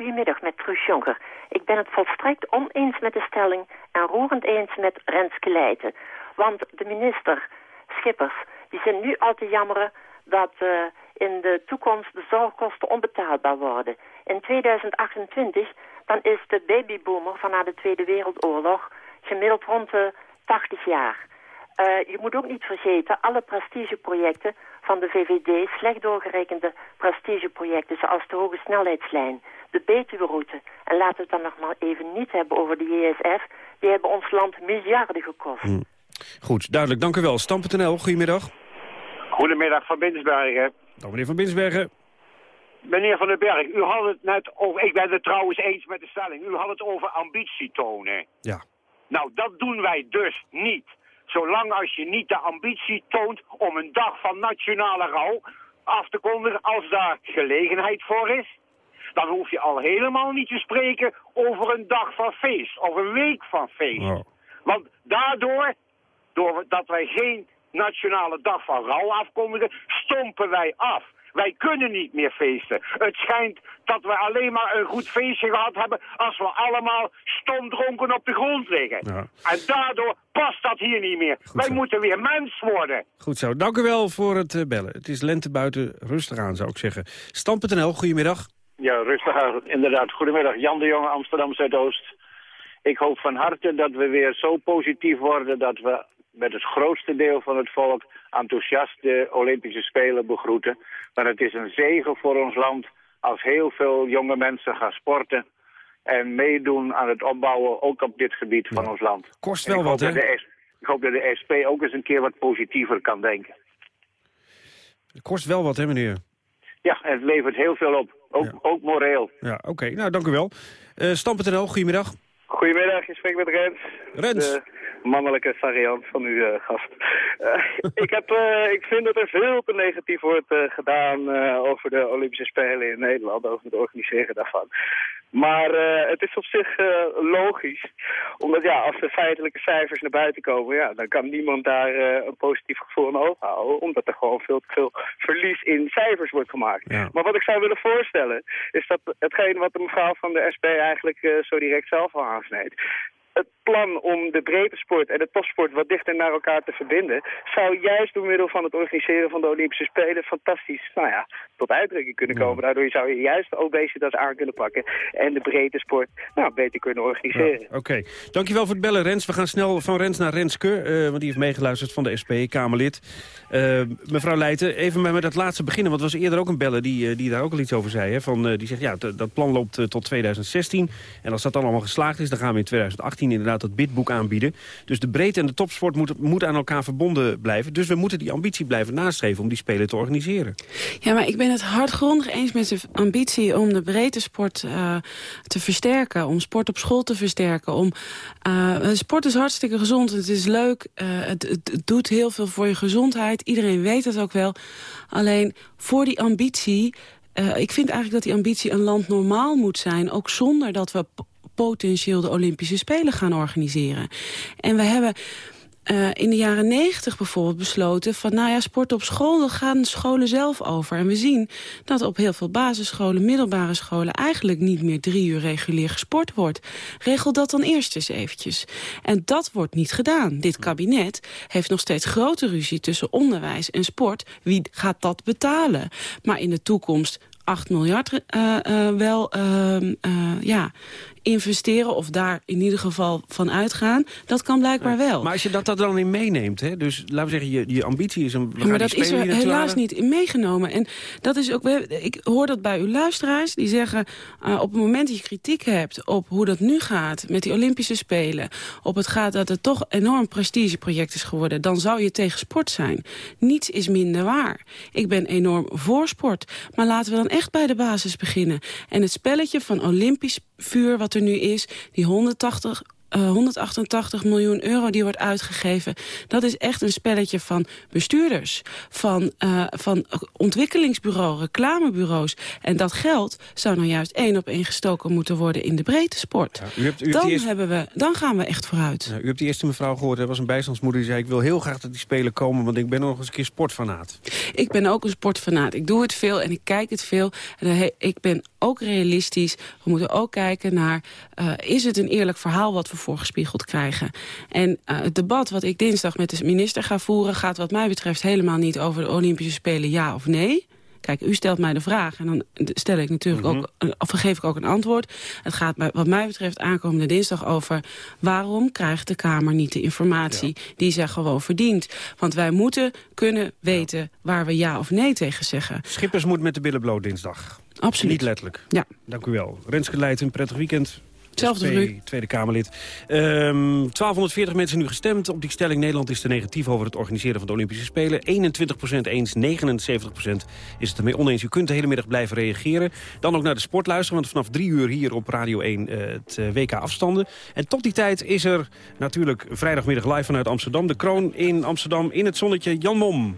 S31: Goedemiddag, met Truus Jonker. Ik ben het volstrekt oneens met de stelling en roerend eens met Renske Leijten. Want de minister, Schippers, die zijn nu al te jammeren dat eh, in de toekomst de zorgkosten onbetaalbaar worden. In 2028 dan is de babyboomer van na de Tweede Wereldoorlog gemiddeld rond de 80 jaar. Eh, je moet ook niet vergeten, alle prestigeprojecten van de VVD, slecht doorgerekende prestigeprojecten zoals de hoge snelheidslijn, de Betuwe-route. En laten we het dan nog maar even niet hebben over de JSF. Die hebben ons land miljarden gekost.
S20: Goed, duidelijk. Dank u wel. Stam.nl, goedemiddag.
S32: Goedemiddag, Van Binsbergen.
S20: Dag meneer Van Binsbergen.
S32: Meneer Van den Berg, u had het net over... Ik ben het trouwens eens met de stelling. U had het over ambitie tonen.
S20: Ja.
S32: Nou, dat doen wij dus niet. Zolang als je niet de ambitie toont om een dag van nationale rouw af te kondigen... als daar gelegenheid voor is... dan hoef je al helemaal niet te spreken over een dag van feest. Of een week van feest. Want daardoor, doordat wij geen nationale dag van rouw afkondigen, stompen wij af. Wij kunnen niet meer feesten. Het schijnt dat we alleen maar een goed feestje gehad hebben als we allemaal stomdronken op de grond liggen. En daardoor past dat hier niet meer. wij moeten weer mens worden.
S20: Goed zo. Dank u wel voor het eh, bellen. Het is lente buiten. Rustig aan, zou ik zeggen. Stam.nl, goedemiddag.
S33: Ja, rustig aan. Inderdaad. Goedemiddag. Jan de Jonge, Amsterdam Zuidoost. Ik hoop van harte dat we weer zo positief worden dat we met het grootste deel van het volk enthousiast de Olympische Spelen begroeten. Maar het is een zegen voor ons land als heel veel jonge mensen gaan sporten en meedoen aan het opbouwen, ook op dit gebied van ons land.
S20: Kost wel wat, hè?
S33: Ik hoop dat de SP ook eens een keer wat positiever kan denken.
S20: Het kost wel wat, hè meneer?
S33: Ja, en het levert heel veel op. Ook, ook moreel.
S20: Ja, oké. Nou, dank u wel. Eh Stam.nl, goedemiddag.
S34: Goedemiddag, je spreekt met Rens.
S20: Rens.
S34: De mannelijke variant van uw eh, gast. Eh, ik, heb, eh, ik vind dat er veel te negatief wordt gedaan over de Olympische Spelen in Nederland, over het organiseren daarvan. Maar het is op zich logisch, omdat ja, als de feitelijke cijfers naar buiten komen, ja, dan kan niemand daar een positief gevoel aan overhouden, omdat er gewoon veel te veel verlies in cijfers wordt gemaakt. Maar wat ik zou willen voorstellen, is dat hetgeen wat de mevrouw van de SP eigenlijk zo direct zelf al aansneed, het plan om de breedte sport en de topsport wat dichter naar elkaar te verbinden, zou juist door middel van het organiseren van de Olympische Spelen fantastisch, nou ja, tot uitdrukking kunnen komen. Daardoor zou je juist de obesitas aan kunnen pakken en de breedte sport, nou, beter kunnen organiseren.
S20: Ja, Oké, dankjewel voor het bellen, Rens. We gaan snel van Rens naar Renske, eh, want die heeft meegeluisterd van de SP, Kamerlid. Eh, mevrouw Leijten, even met dat laatste beginnen, want er was eerder ook een beller die, eh, die daar ook al iets over zei. Hè, van, die zegt, ja, dat plan loopt tot 2016 en als dat dan allemaal geslaagd is, dan gaan we in 2018 inderdaad gaat het bidboek aanbieden. Dus de breedte en de topsport moeten moet aan elkaar verbonden blijven. Dus we moeten die ambitie blijven nastreven om die Spelen te organiseren.
S27: Ja, maar ik ben het hardgrondig eens met de ambitie om de breedte sport uh, te versterken. Om sport op school te versterken. Om, uh, sport is hartstikke gezond. Het is leuk. Het, het, doet heel veel voor je gezondheid. Iedereen weet dat ook wel. Alleen voor die ambitie... ik vind eigenlijk dat die ambitie een land normaal moet zijn. Ook zonder dat we potentieel de Olympische Spelen gaan organiseren. En we hebben uh, in de jaren negentig bijvoorbeeld besloten... van nou ja, sport op school, dat gaan scholen zelf over. En we zien dat op heel veel basisscholen, middelbare scholen... eigenlijk niet meer drie uur regulier gesport wordt. Regel dat dan eerst eens eventjes. En dat wordt niet gedaan. Dit kabinet heeft nog steeds grote ruzie tussen onderwijs en sport. Wie gaat dat betalen? Maar in de toekomst 8 miljard uh, uh, wel uh, ja, investeren of daar in ieder geval van uitgaan. Dat kan blijkbaar wel.
S20: Maar als je dat, dat dan in meeneemt, hè? dus laten we zeggen, je, je ambitie is een...
S27: Maar dat is er helaas niet in meegenomen. En dat is ook, ik hoor dat bij uw luisteraars, die zeggen... Uh, op het moment dat je kritiek hebt op hoe dat nu gaat met die Olympische Spelen... op het gaat dat het toch enorm prestigeproject is geworden... dan zou je tegen sport zijn. Niets is minder waar. Ik ben enorm voor sport. Maar laten we dan echt bij de basis beginnen. En het spelletje van Olympisch vuur wat er nu is, die 180 uh, 188 miljoen euro die wordt uitgegeven. Dat is echt een spelletje van bestuurders, van, uh, van ontwikkelingsbureaus, reclamebureaus. En dat geld zou nou juist één op één gestoken moeten worden in de breedte sport. Ja, u hebt, u dan, hebben we, dan gaan we echt vooruit.
S20: Ja, u hebt die eerste mevrouw gehoord, er was een bijstandsmoeder die zei... ik wil heel graag dat die spelen komen, want ik ben nog eens een keer sportfanaat.
S27: Ik ben ook een sportfanaat. Ik doe het veel en ik kijk het veel. En ik ben ook realistisch. We moeten ook kijken naar, uh, is het een eerlijk verhaal wat we voorgespiegeld krijgen. En uh, het debat wat ik dinsdag met de minister ga voeren... gaat wat mij betreft helemaal niet over de Olympische Spelen ja of nee... Kijk, u stelt mij de vraag en dan stel ik natuurlijk mm -hmm. ook, of geef ik ook een antwoord. Het gaat wat mij betreft aankomende dinsdag over waarom krijgt de Kamer niet de informatie ja. die zij gewoon verdient. Want wij moeten kunnen weten ja. waar we ja of nee tegen zeggen.
S20: Schippers moet met de billen bloot dinsdag.
S27: Absoluut.
S20: Niet letterlijk.
S27: Ja.
S20: Dank u wel. Renske Leijten, een prettig weekend.
S27: Hetzelfde
S20: Tweede Kamerlid. Um, 1240 mensen nu gestemd op die stelling. Nederland is te negatief over het organiseren van de Olympische Spelen. 21% eens, 79% is het ermee oneens. U kunt de hele middag blijven reageren. Dan ook naar de sport luisteren, want vanaf drie uur hier op Radio 1 uh, het uh, WK afstanden. En tot die tijd is er natuurlijk vrijdagmiddag live vanuit Amsterdam. De kroon in Amsterdam in het zonnetje. Jan Mom.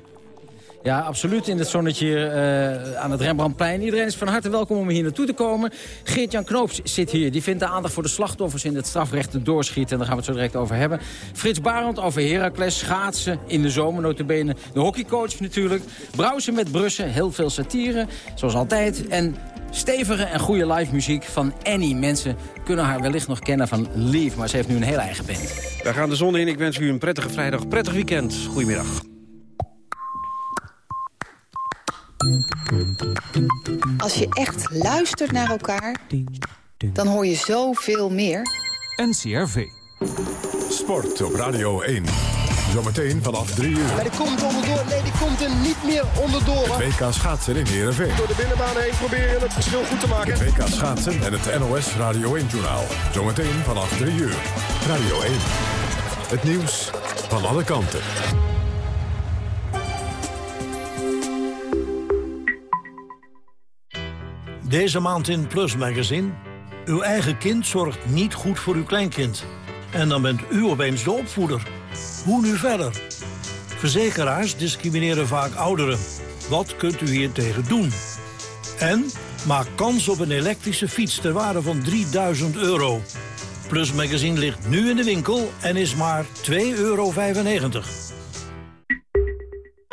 S35: Ja, absoluut. In het zonnetje uh, aan het Rembrandtplein. Iedereen is van harte welkom om hier naartoe te komen. Geert-Jan Knoops zit hier. Die vindt de aandacht voor de slachtoffers in het strafrecht doorschieten. En daar gaan we het zo direct over hebben. Frits Barend over Heracles, schaatsen in de zomer notabene. De hockeycoach natuurlijk. Brouwsen met Brussen, heel veel satire, zoals altijd. En stevige en goede live muziek van Annie. Mensen kunnen haar wellicht nog kennen van Leave, maar ze heeft nu een hele eigen band.
S20: Daar gaan de zon in. Ik wens u een prettige vrijdag, prettig weekend. Goedemiddag.
S36: Als je echt luistert naar elkaar, dan hoor je zoveel meer.
S1: NCRV. Sport op Radio 1. Zometeen vanaf 3 uur.
S37: Maar die komt onderdoor. Nee, die komt er niet meer onderdoor.
S1: Het WK schaatsen in Heerenveen.
S37: Door de binnenbaan heen proberen het verschil goed te maken.
S1: Het WK schaatsen en het NOS Radio 1-journaal. Zometeen vanaf 3 uur. Radio 1. Het nieuws van alle kanten.
S38: Deze maand in Plus Magazine. Uw eigen kind zorgt niet goed voor uw kleinkind. En dan bent u opeens de opvoeder. Hoe nu verder? Verzekeraars discrimineren vaak ouderen. Wat kunt u hier tegen doen? En maak kans op een elektrische fiets ter waarde van 3000 euro. Plus Magazine ligt nu in de winkel en is maar 2,95 euro.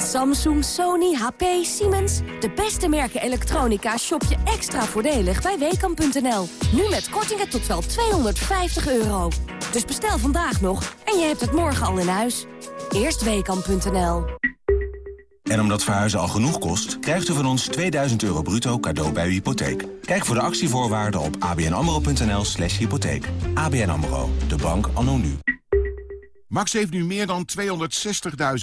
S39: Samsung, Sony, HP, Siemens. De beste merken elektronica shop je extra voordelig bij Weekamp.nl. Nu met kortingen tot wel 250 euro. Dus bestel vandaag nog en je hebt het morgen al in huis. Eerst Weekamp.nl.
S40: En omdat verhuizen al genoeg kost, krijgt u van ons 2000 euro bruto cadeau bij uw hypotheek. Kijk voor de actievoorwaarden op abnamro.nl slash hypotheek. ABN AMRO, de bank anno nu.
S41: Max heeft nu meer dan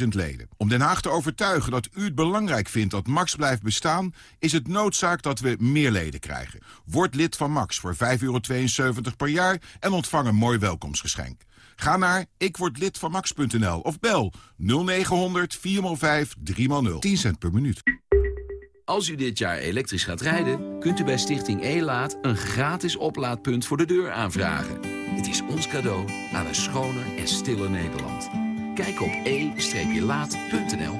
S41: 260.000 leden. Om Den Haag te overtuigen dat u het belangrijk vindt dat Max blijft bestaan... is het noodzaak dat we meer leden krijgen. Word lid van Max voor 5,72 per jaar en ontvang een mooi welkomstgeschenk. Ga naar ikwordlidvanmax.nl of bel 0900 4x5 3x0. 10 cent per minuut.
S42: Als u dit jaar elektrisch gaat rijden, kunt u bij Stichting E-Laat... een gratis oplaadpunt voor de deur aanvragen. Ons cadeau aan een schoner en stiller Nederland. Kijk op e-laat.nl.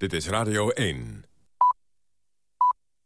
S1: Dit is Radio 1.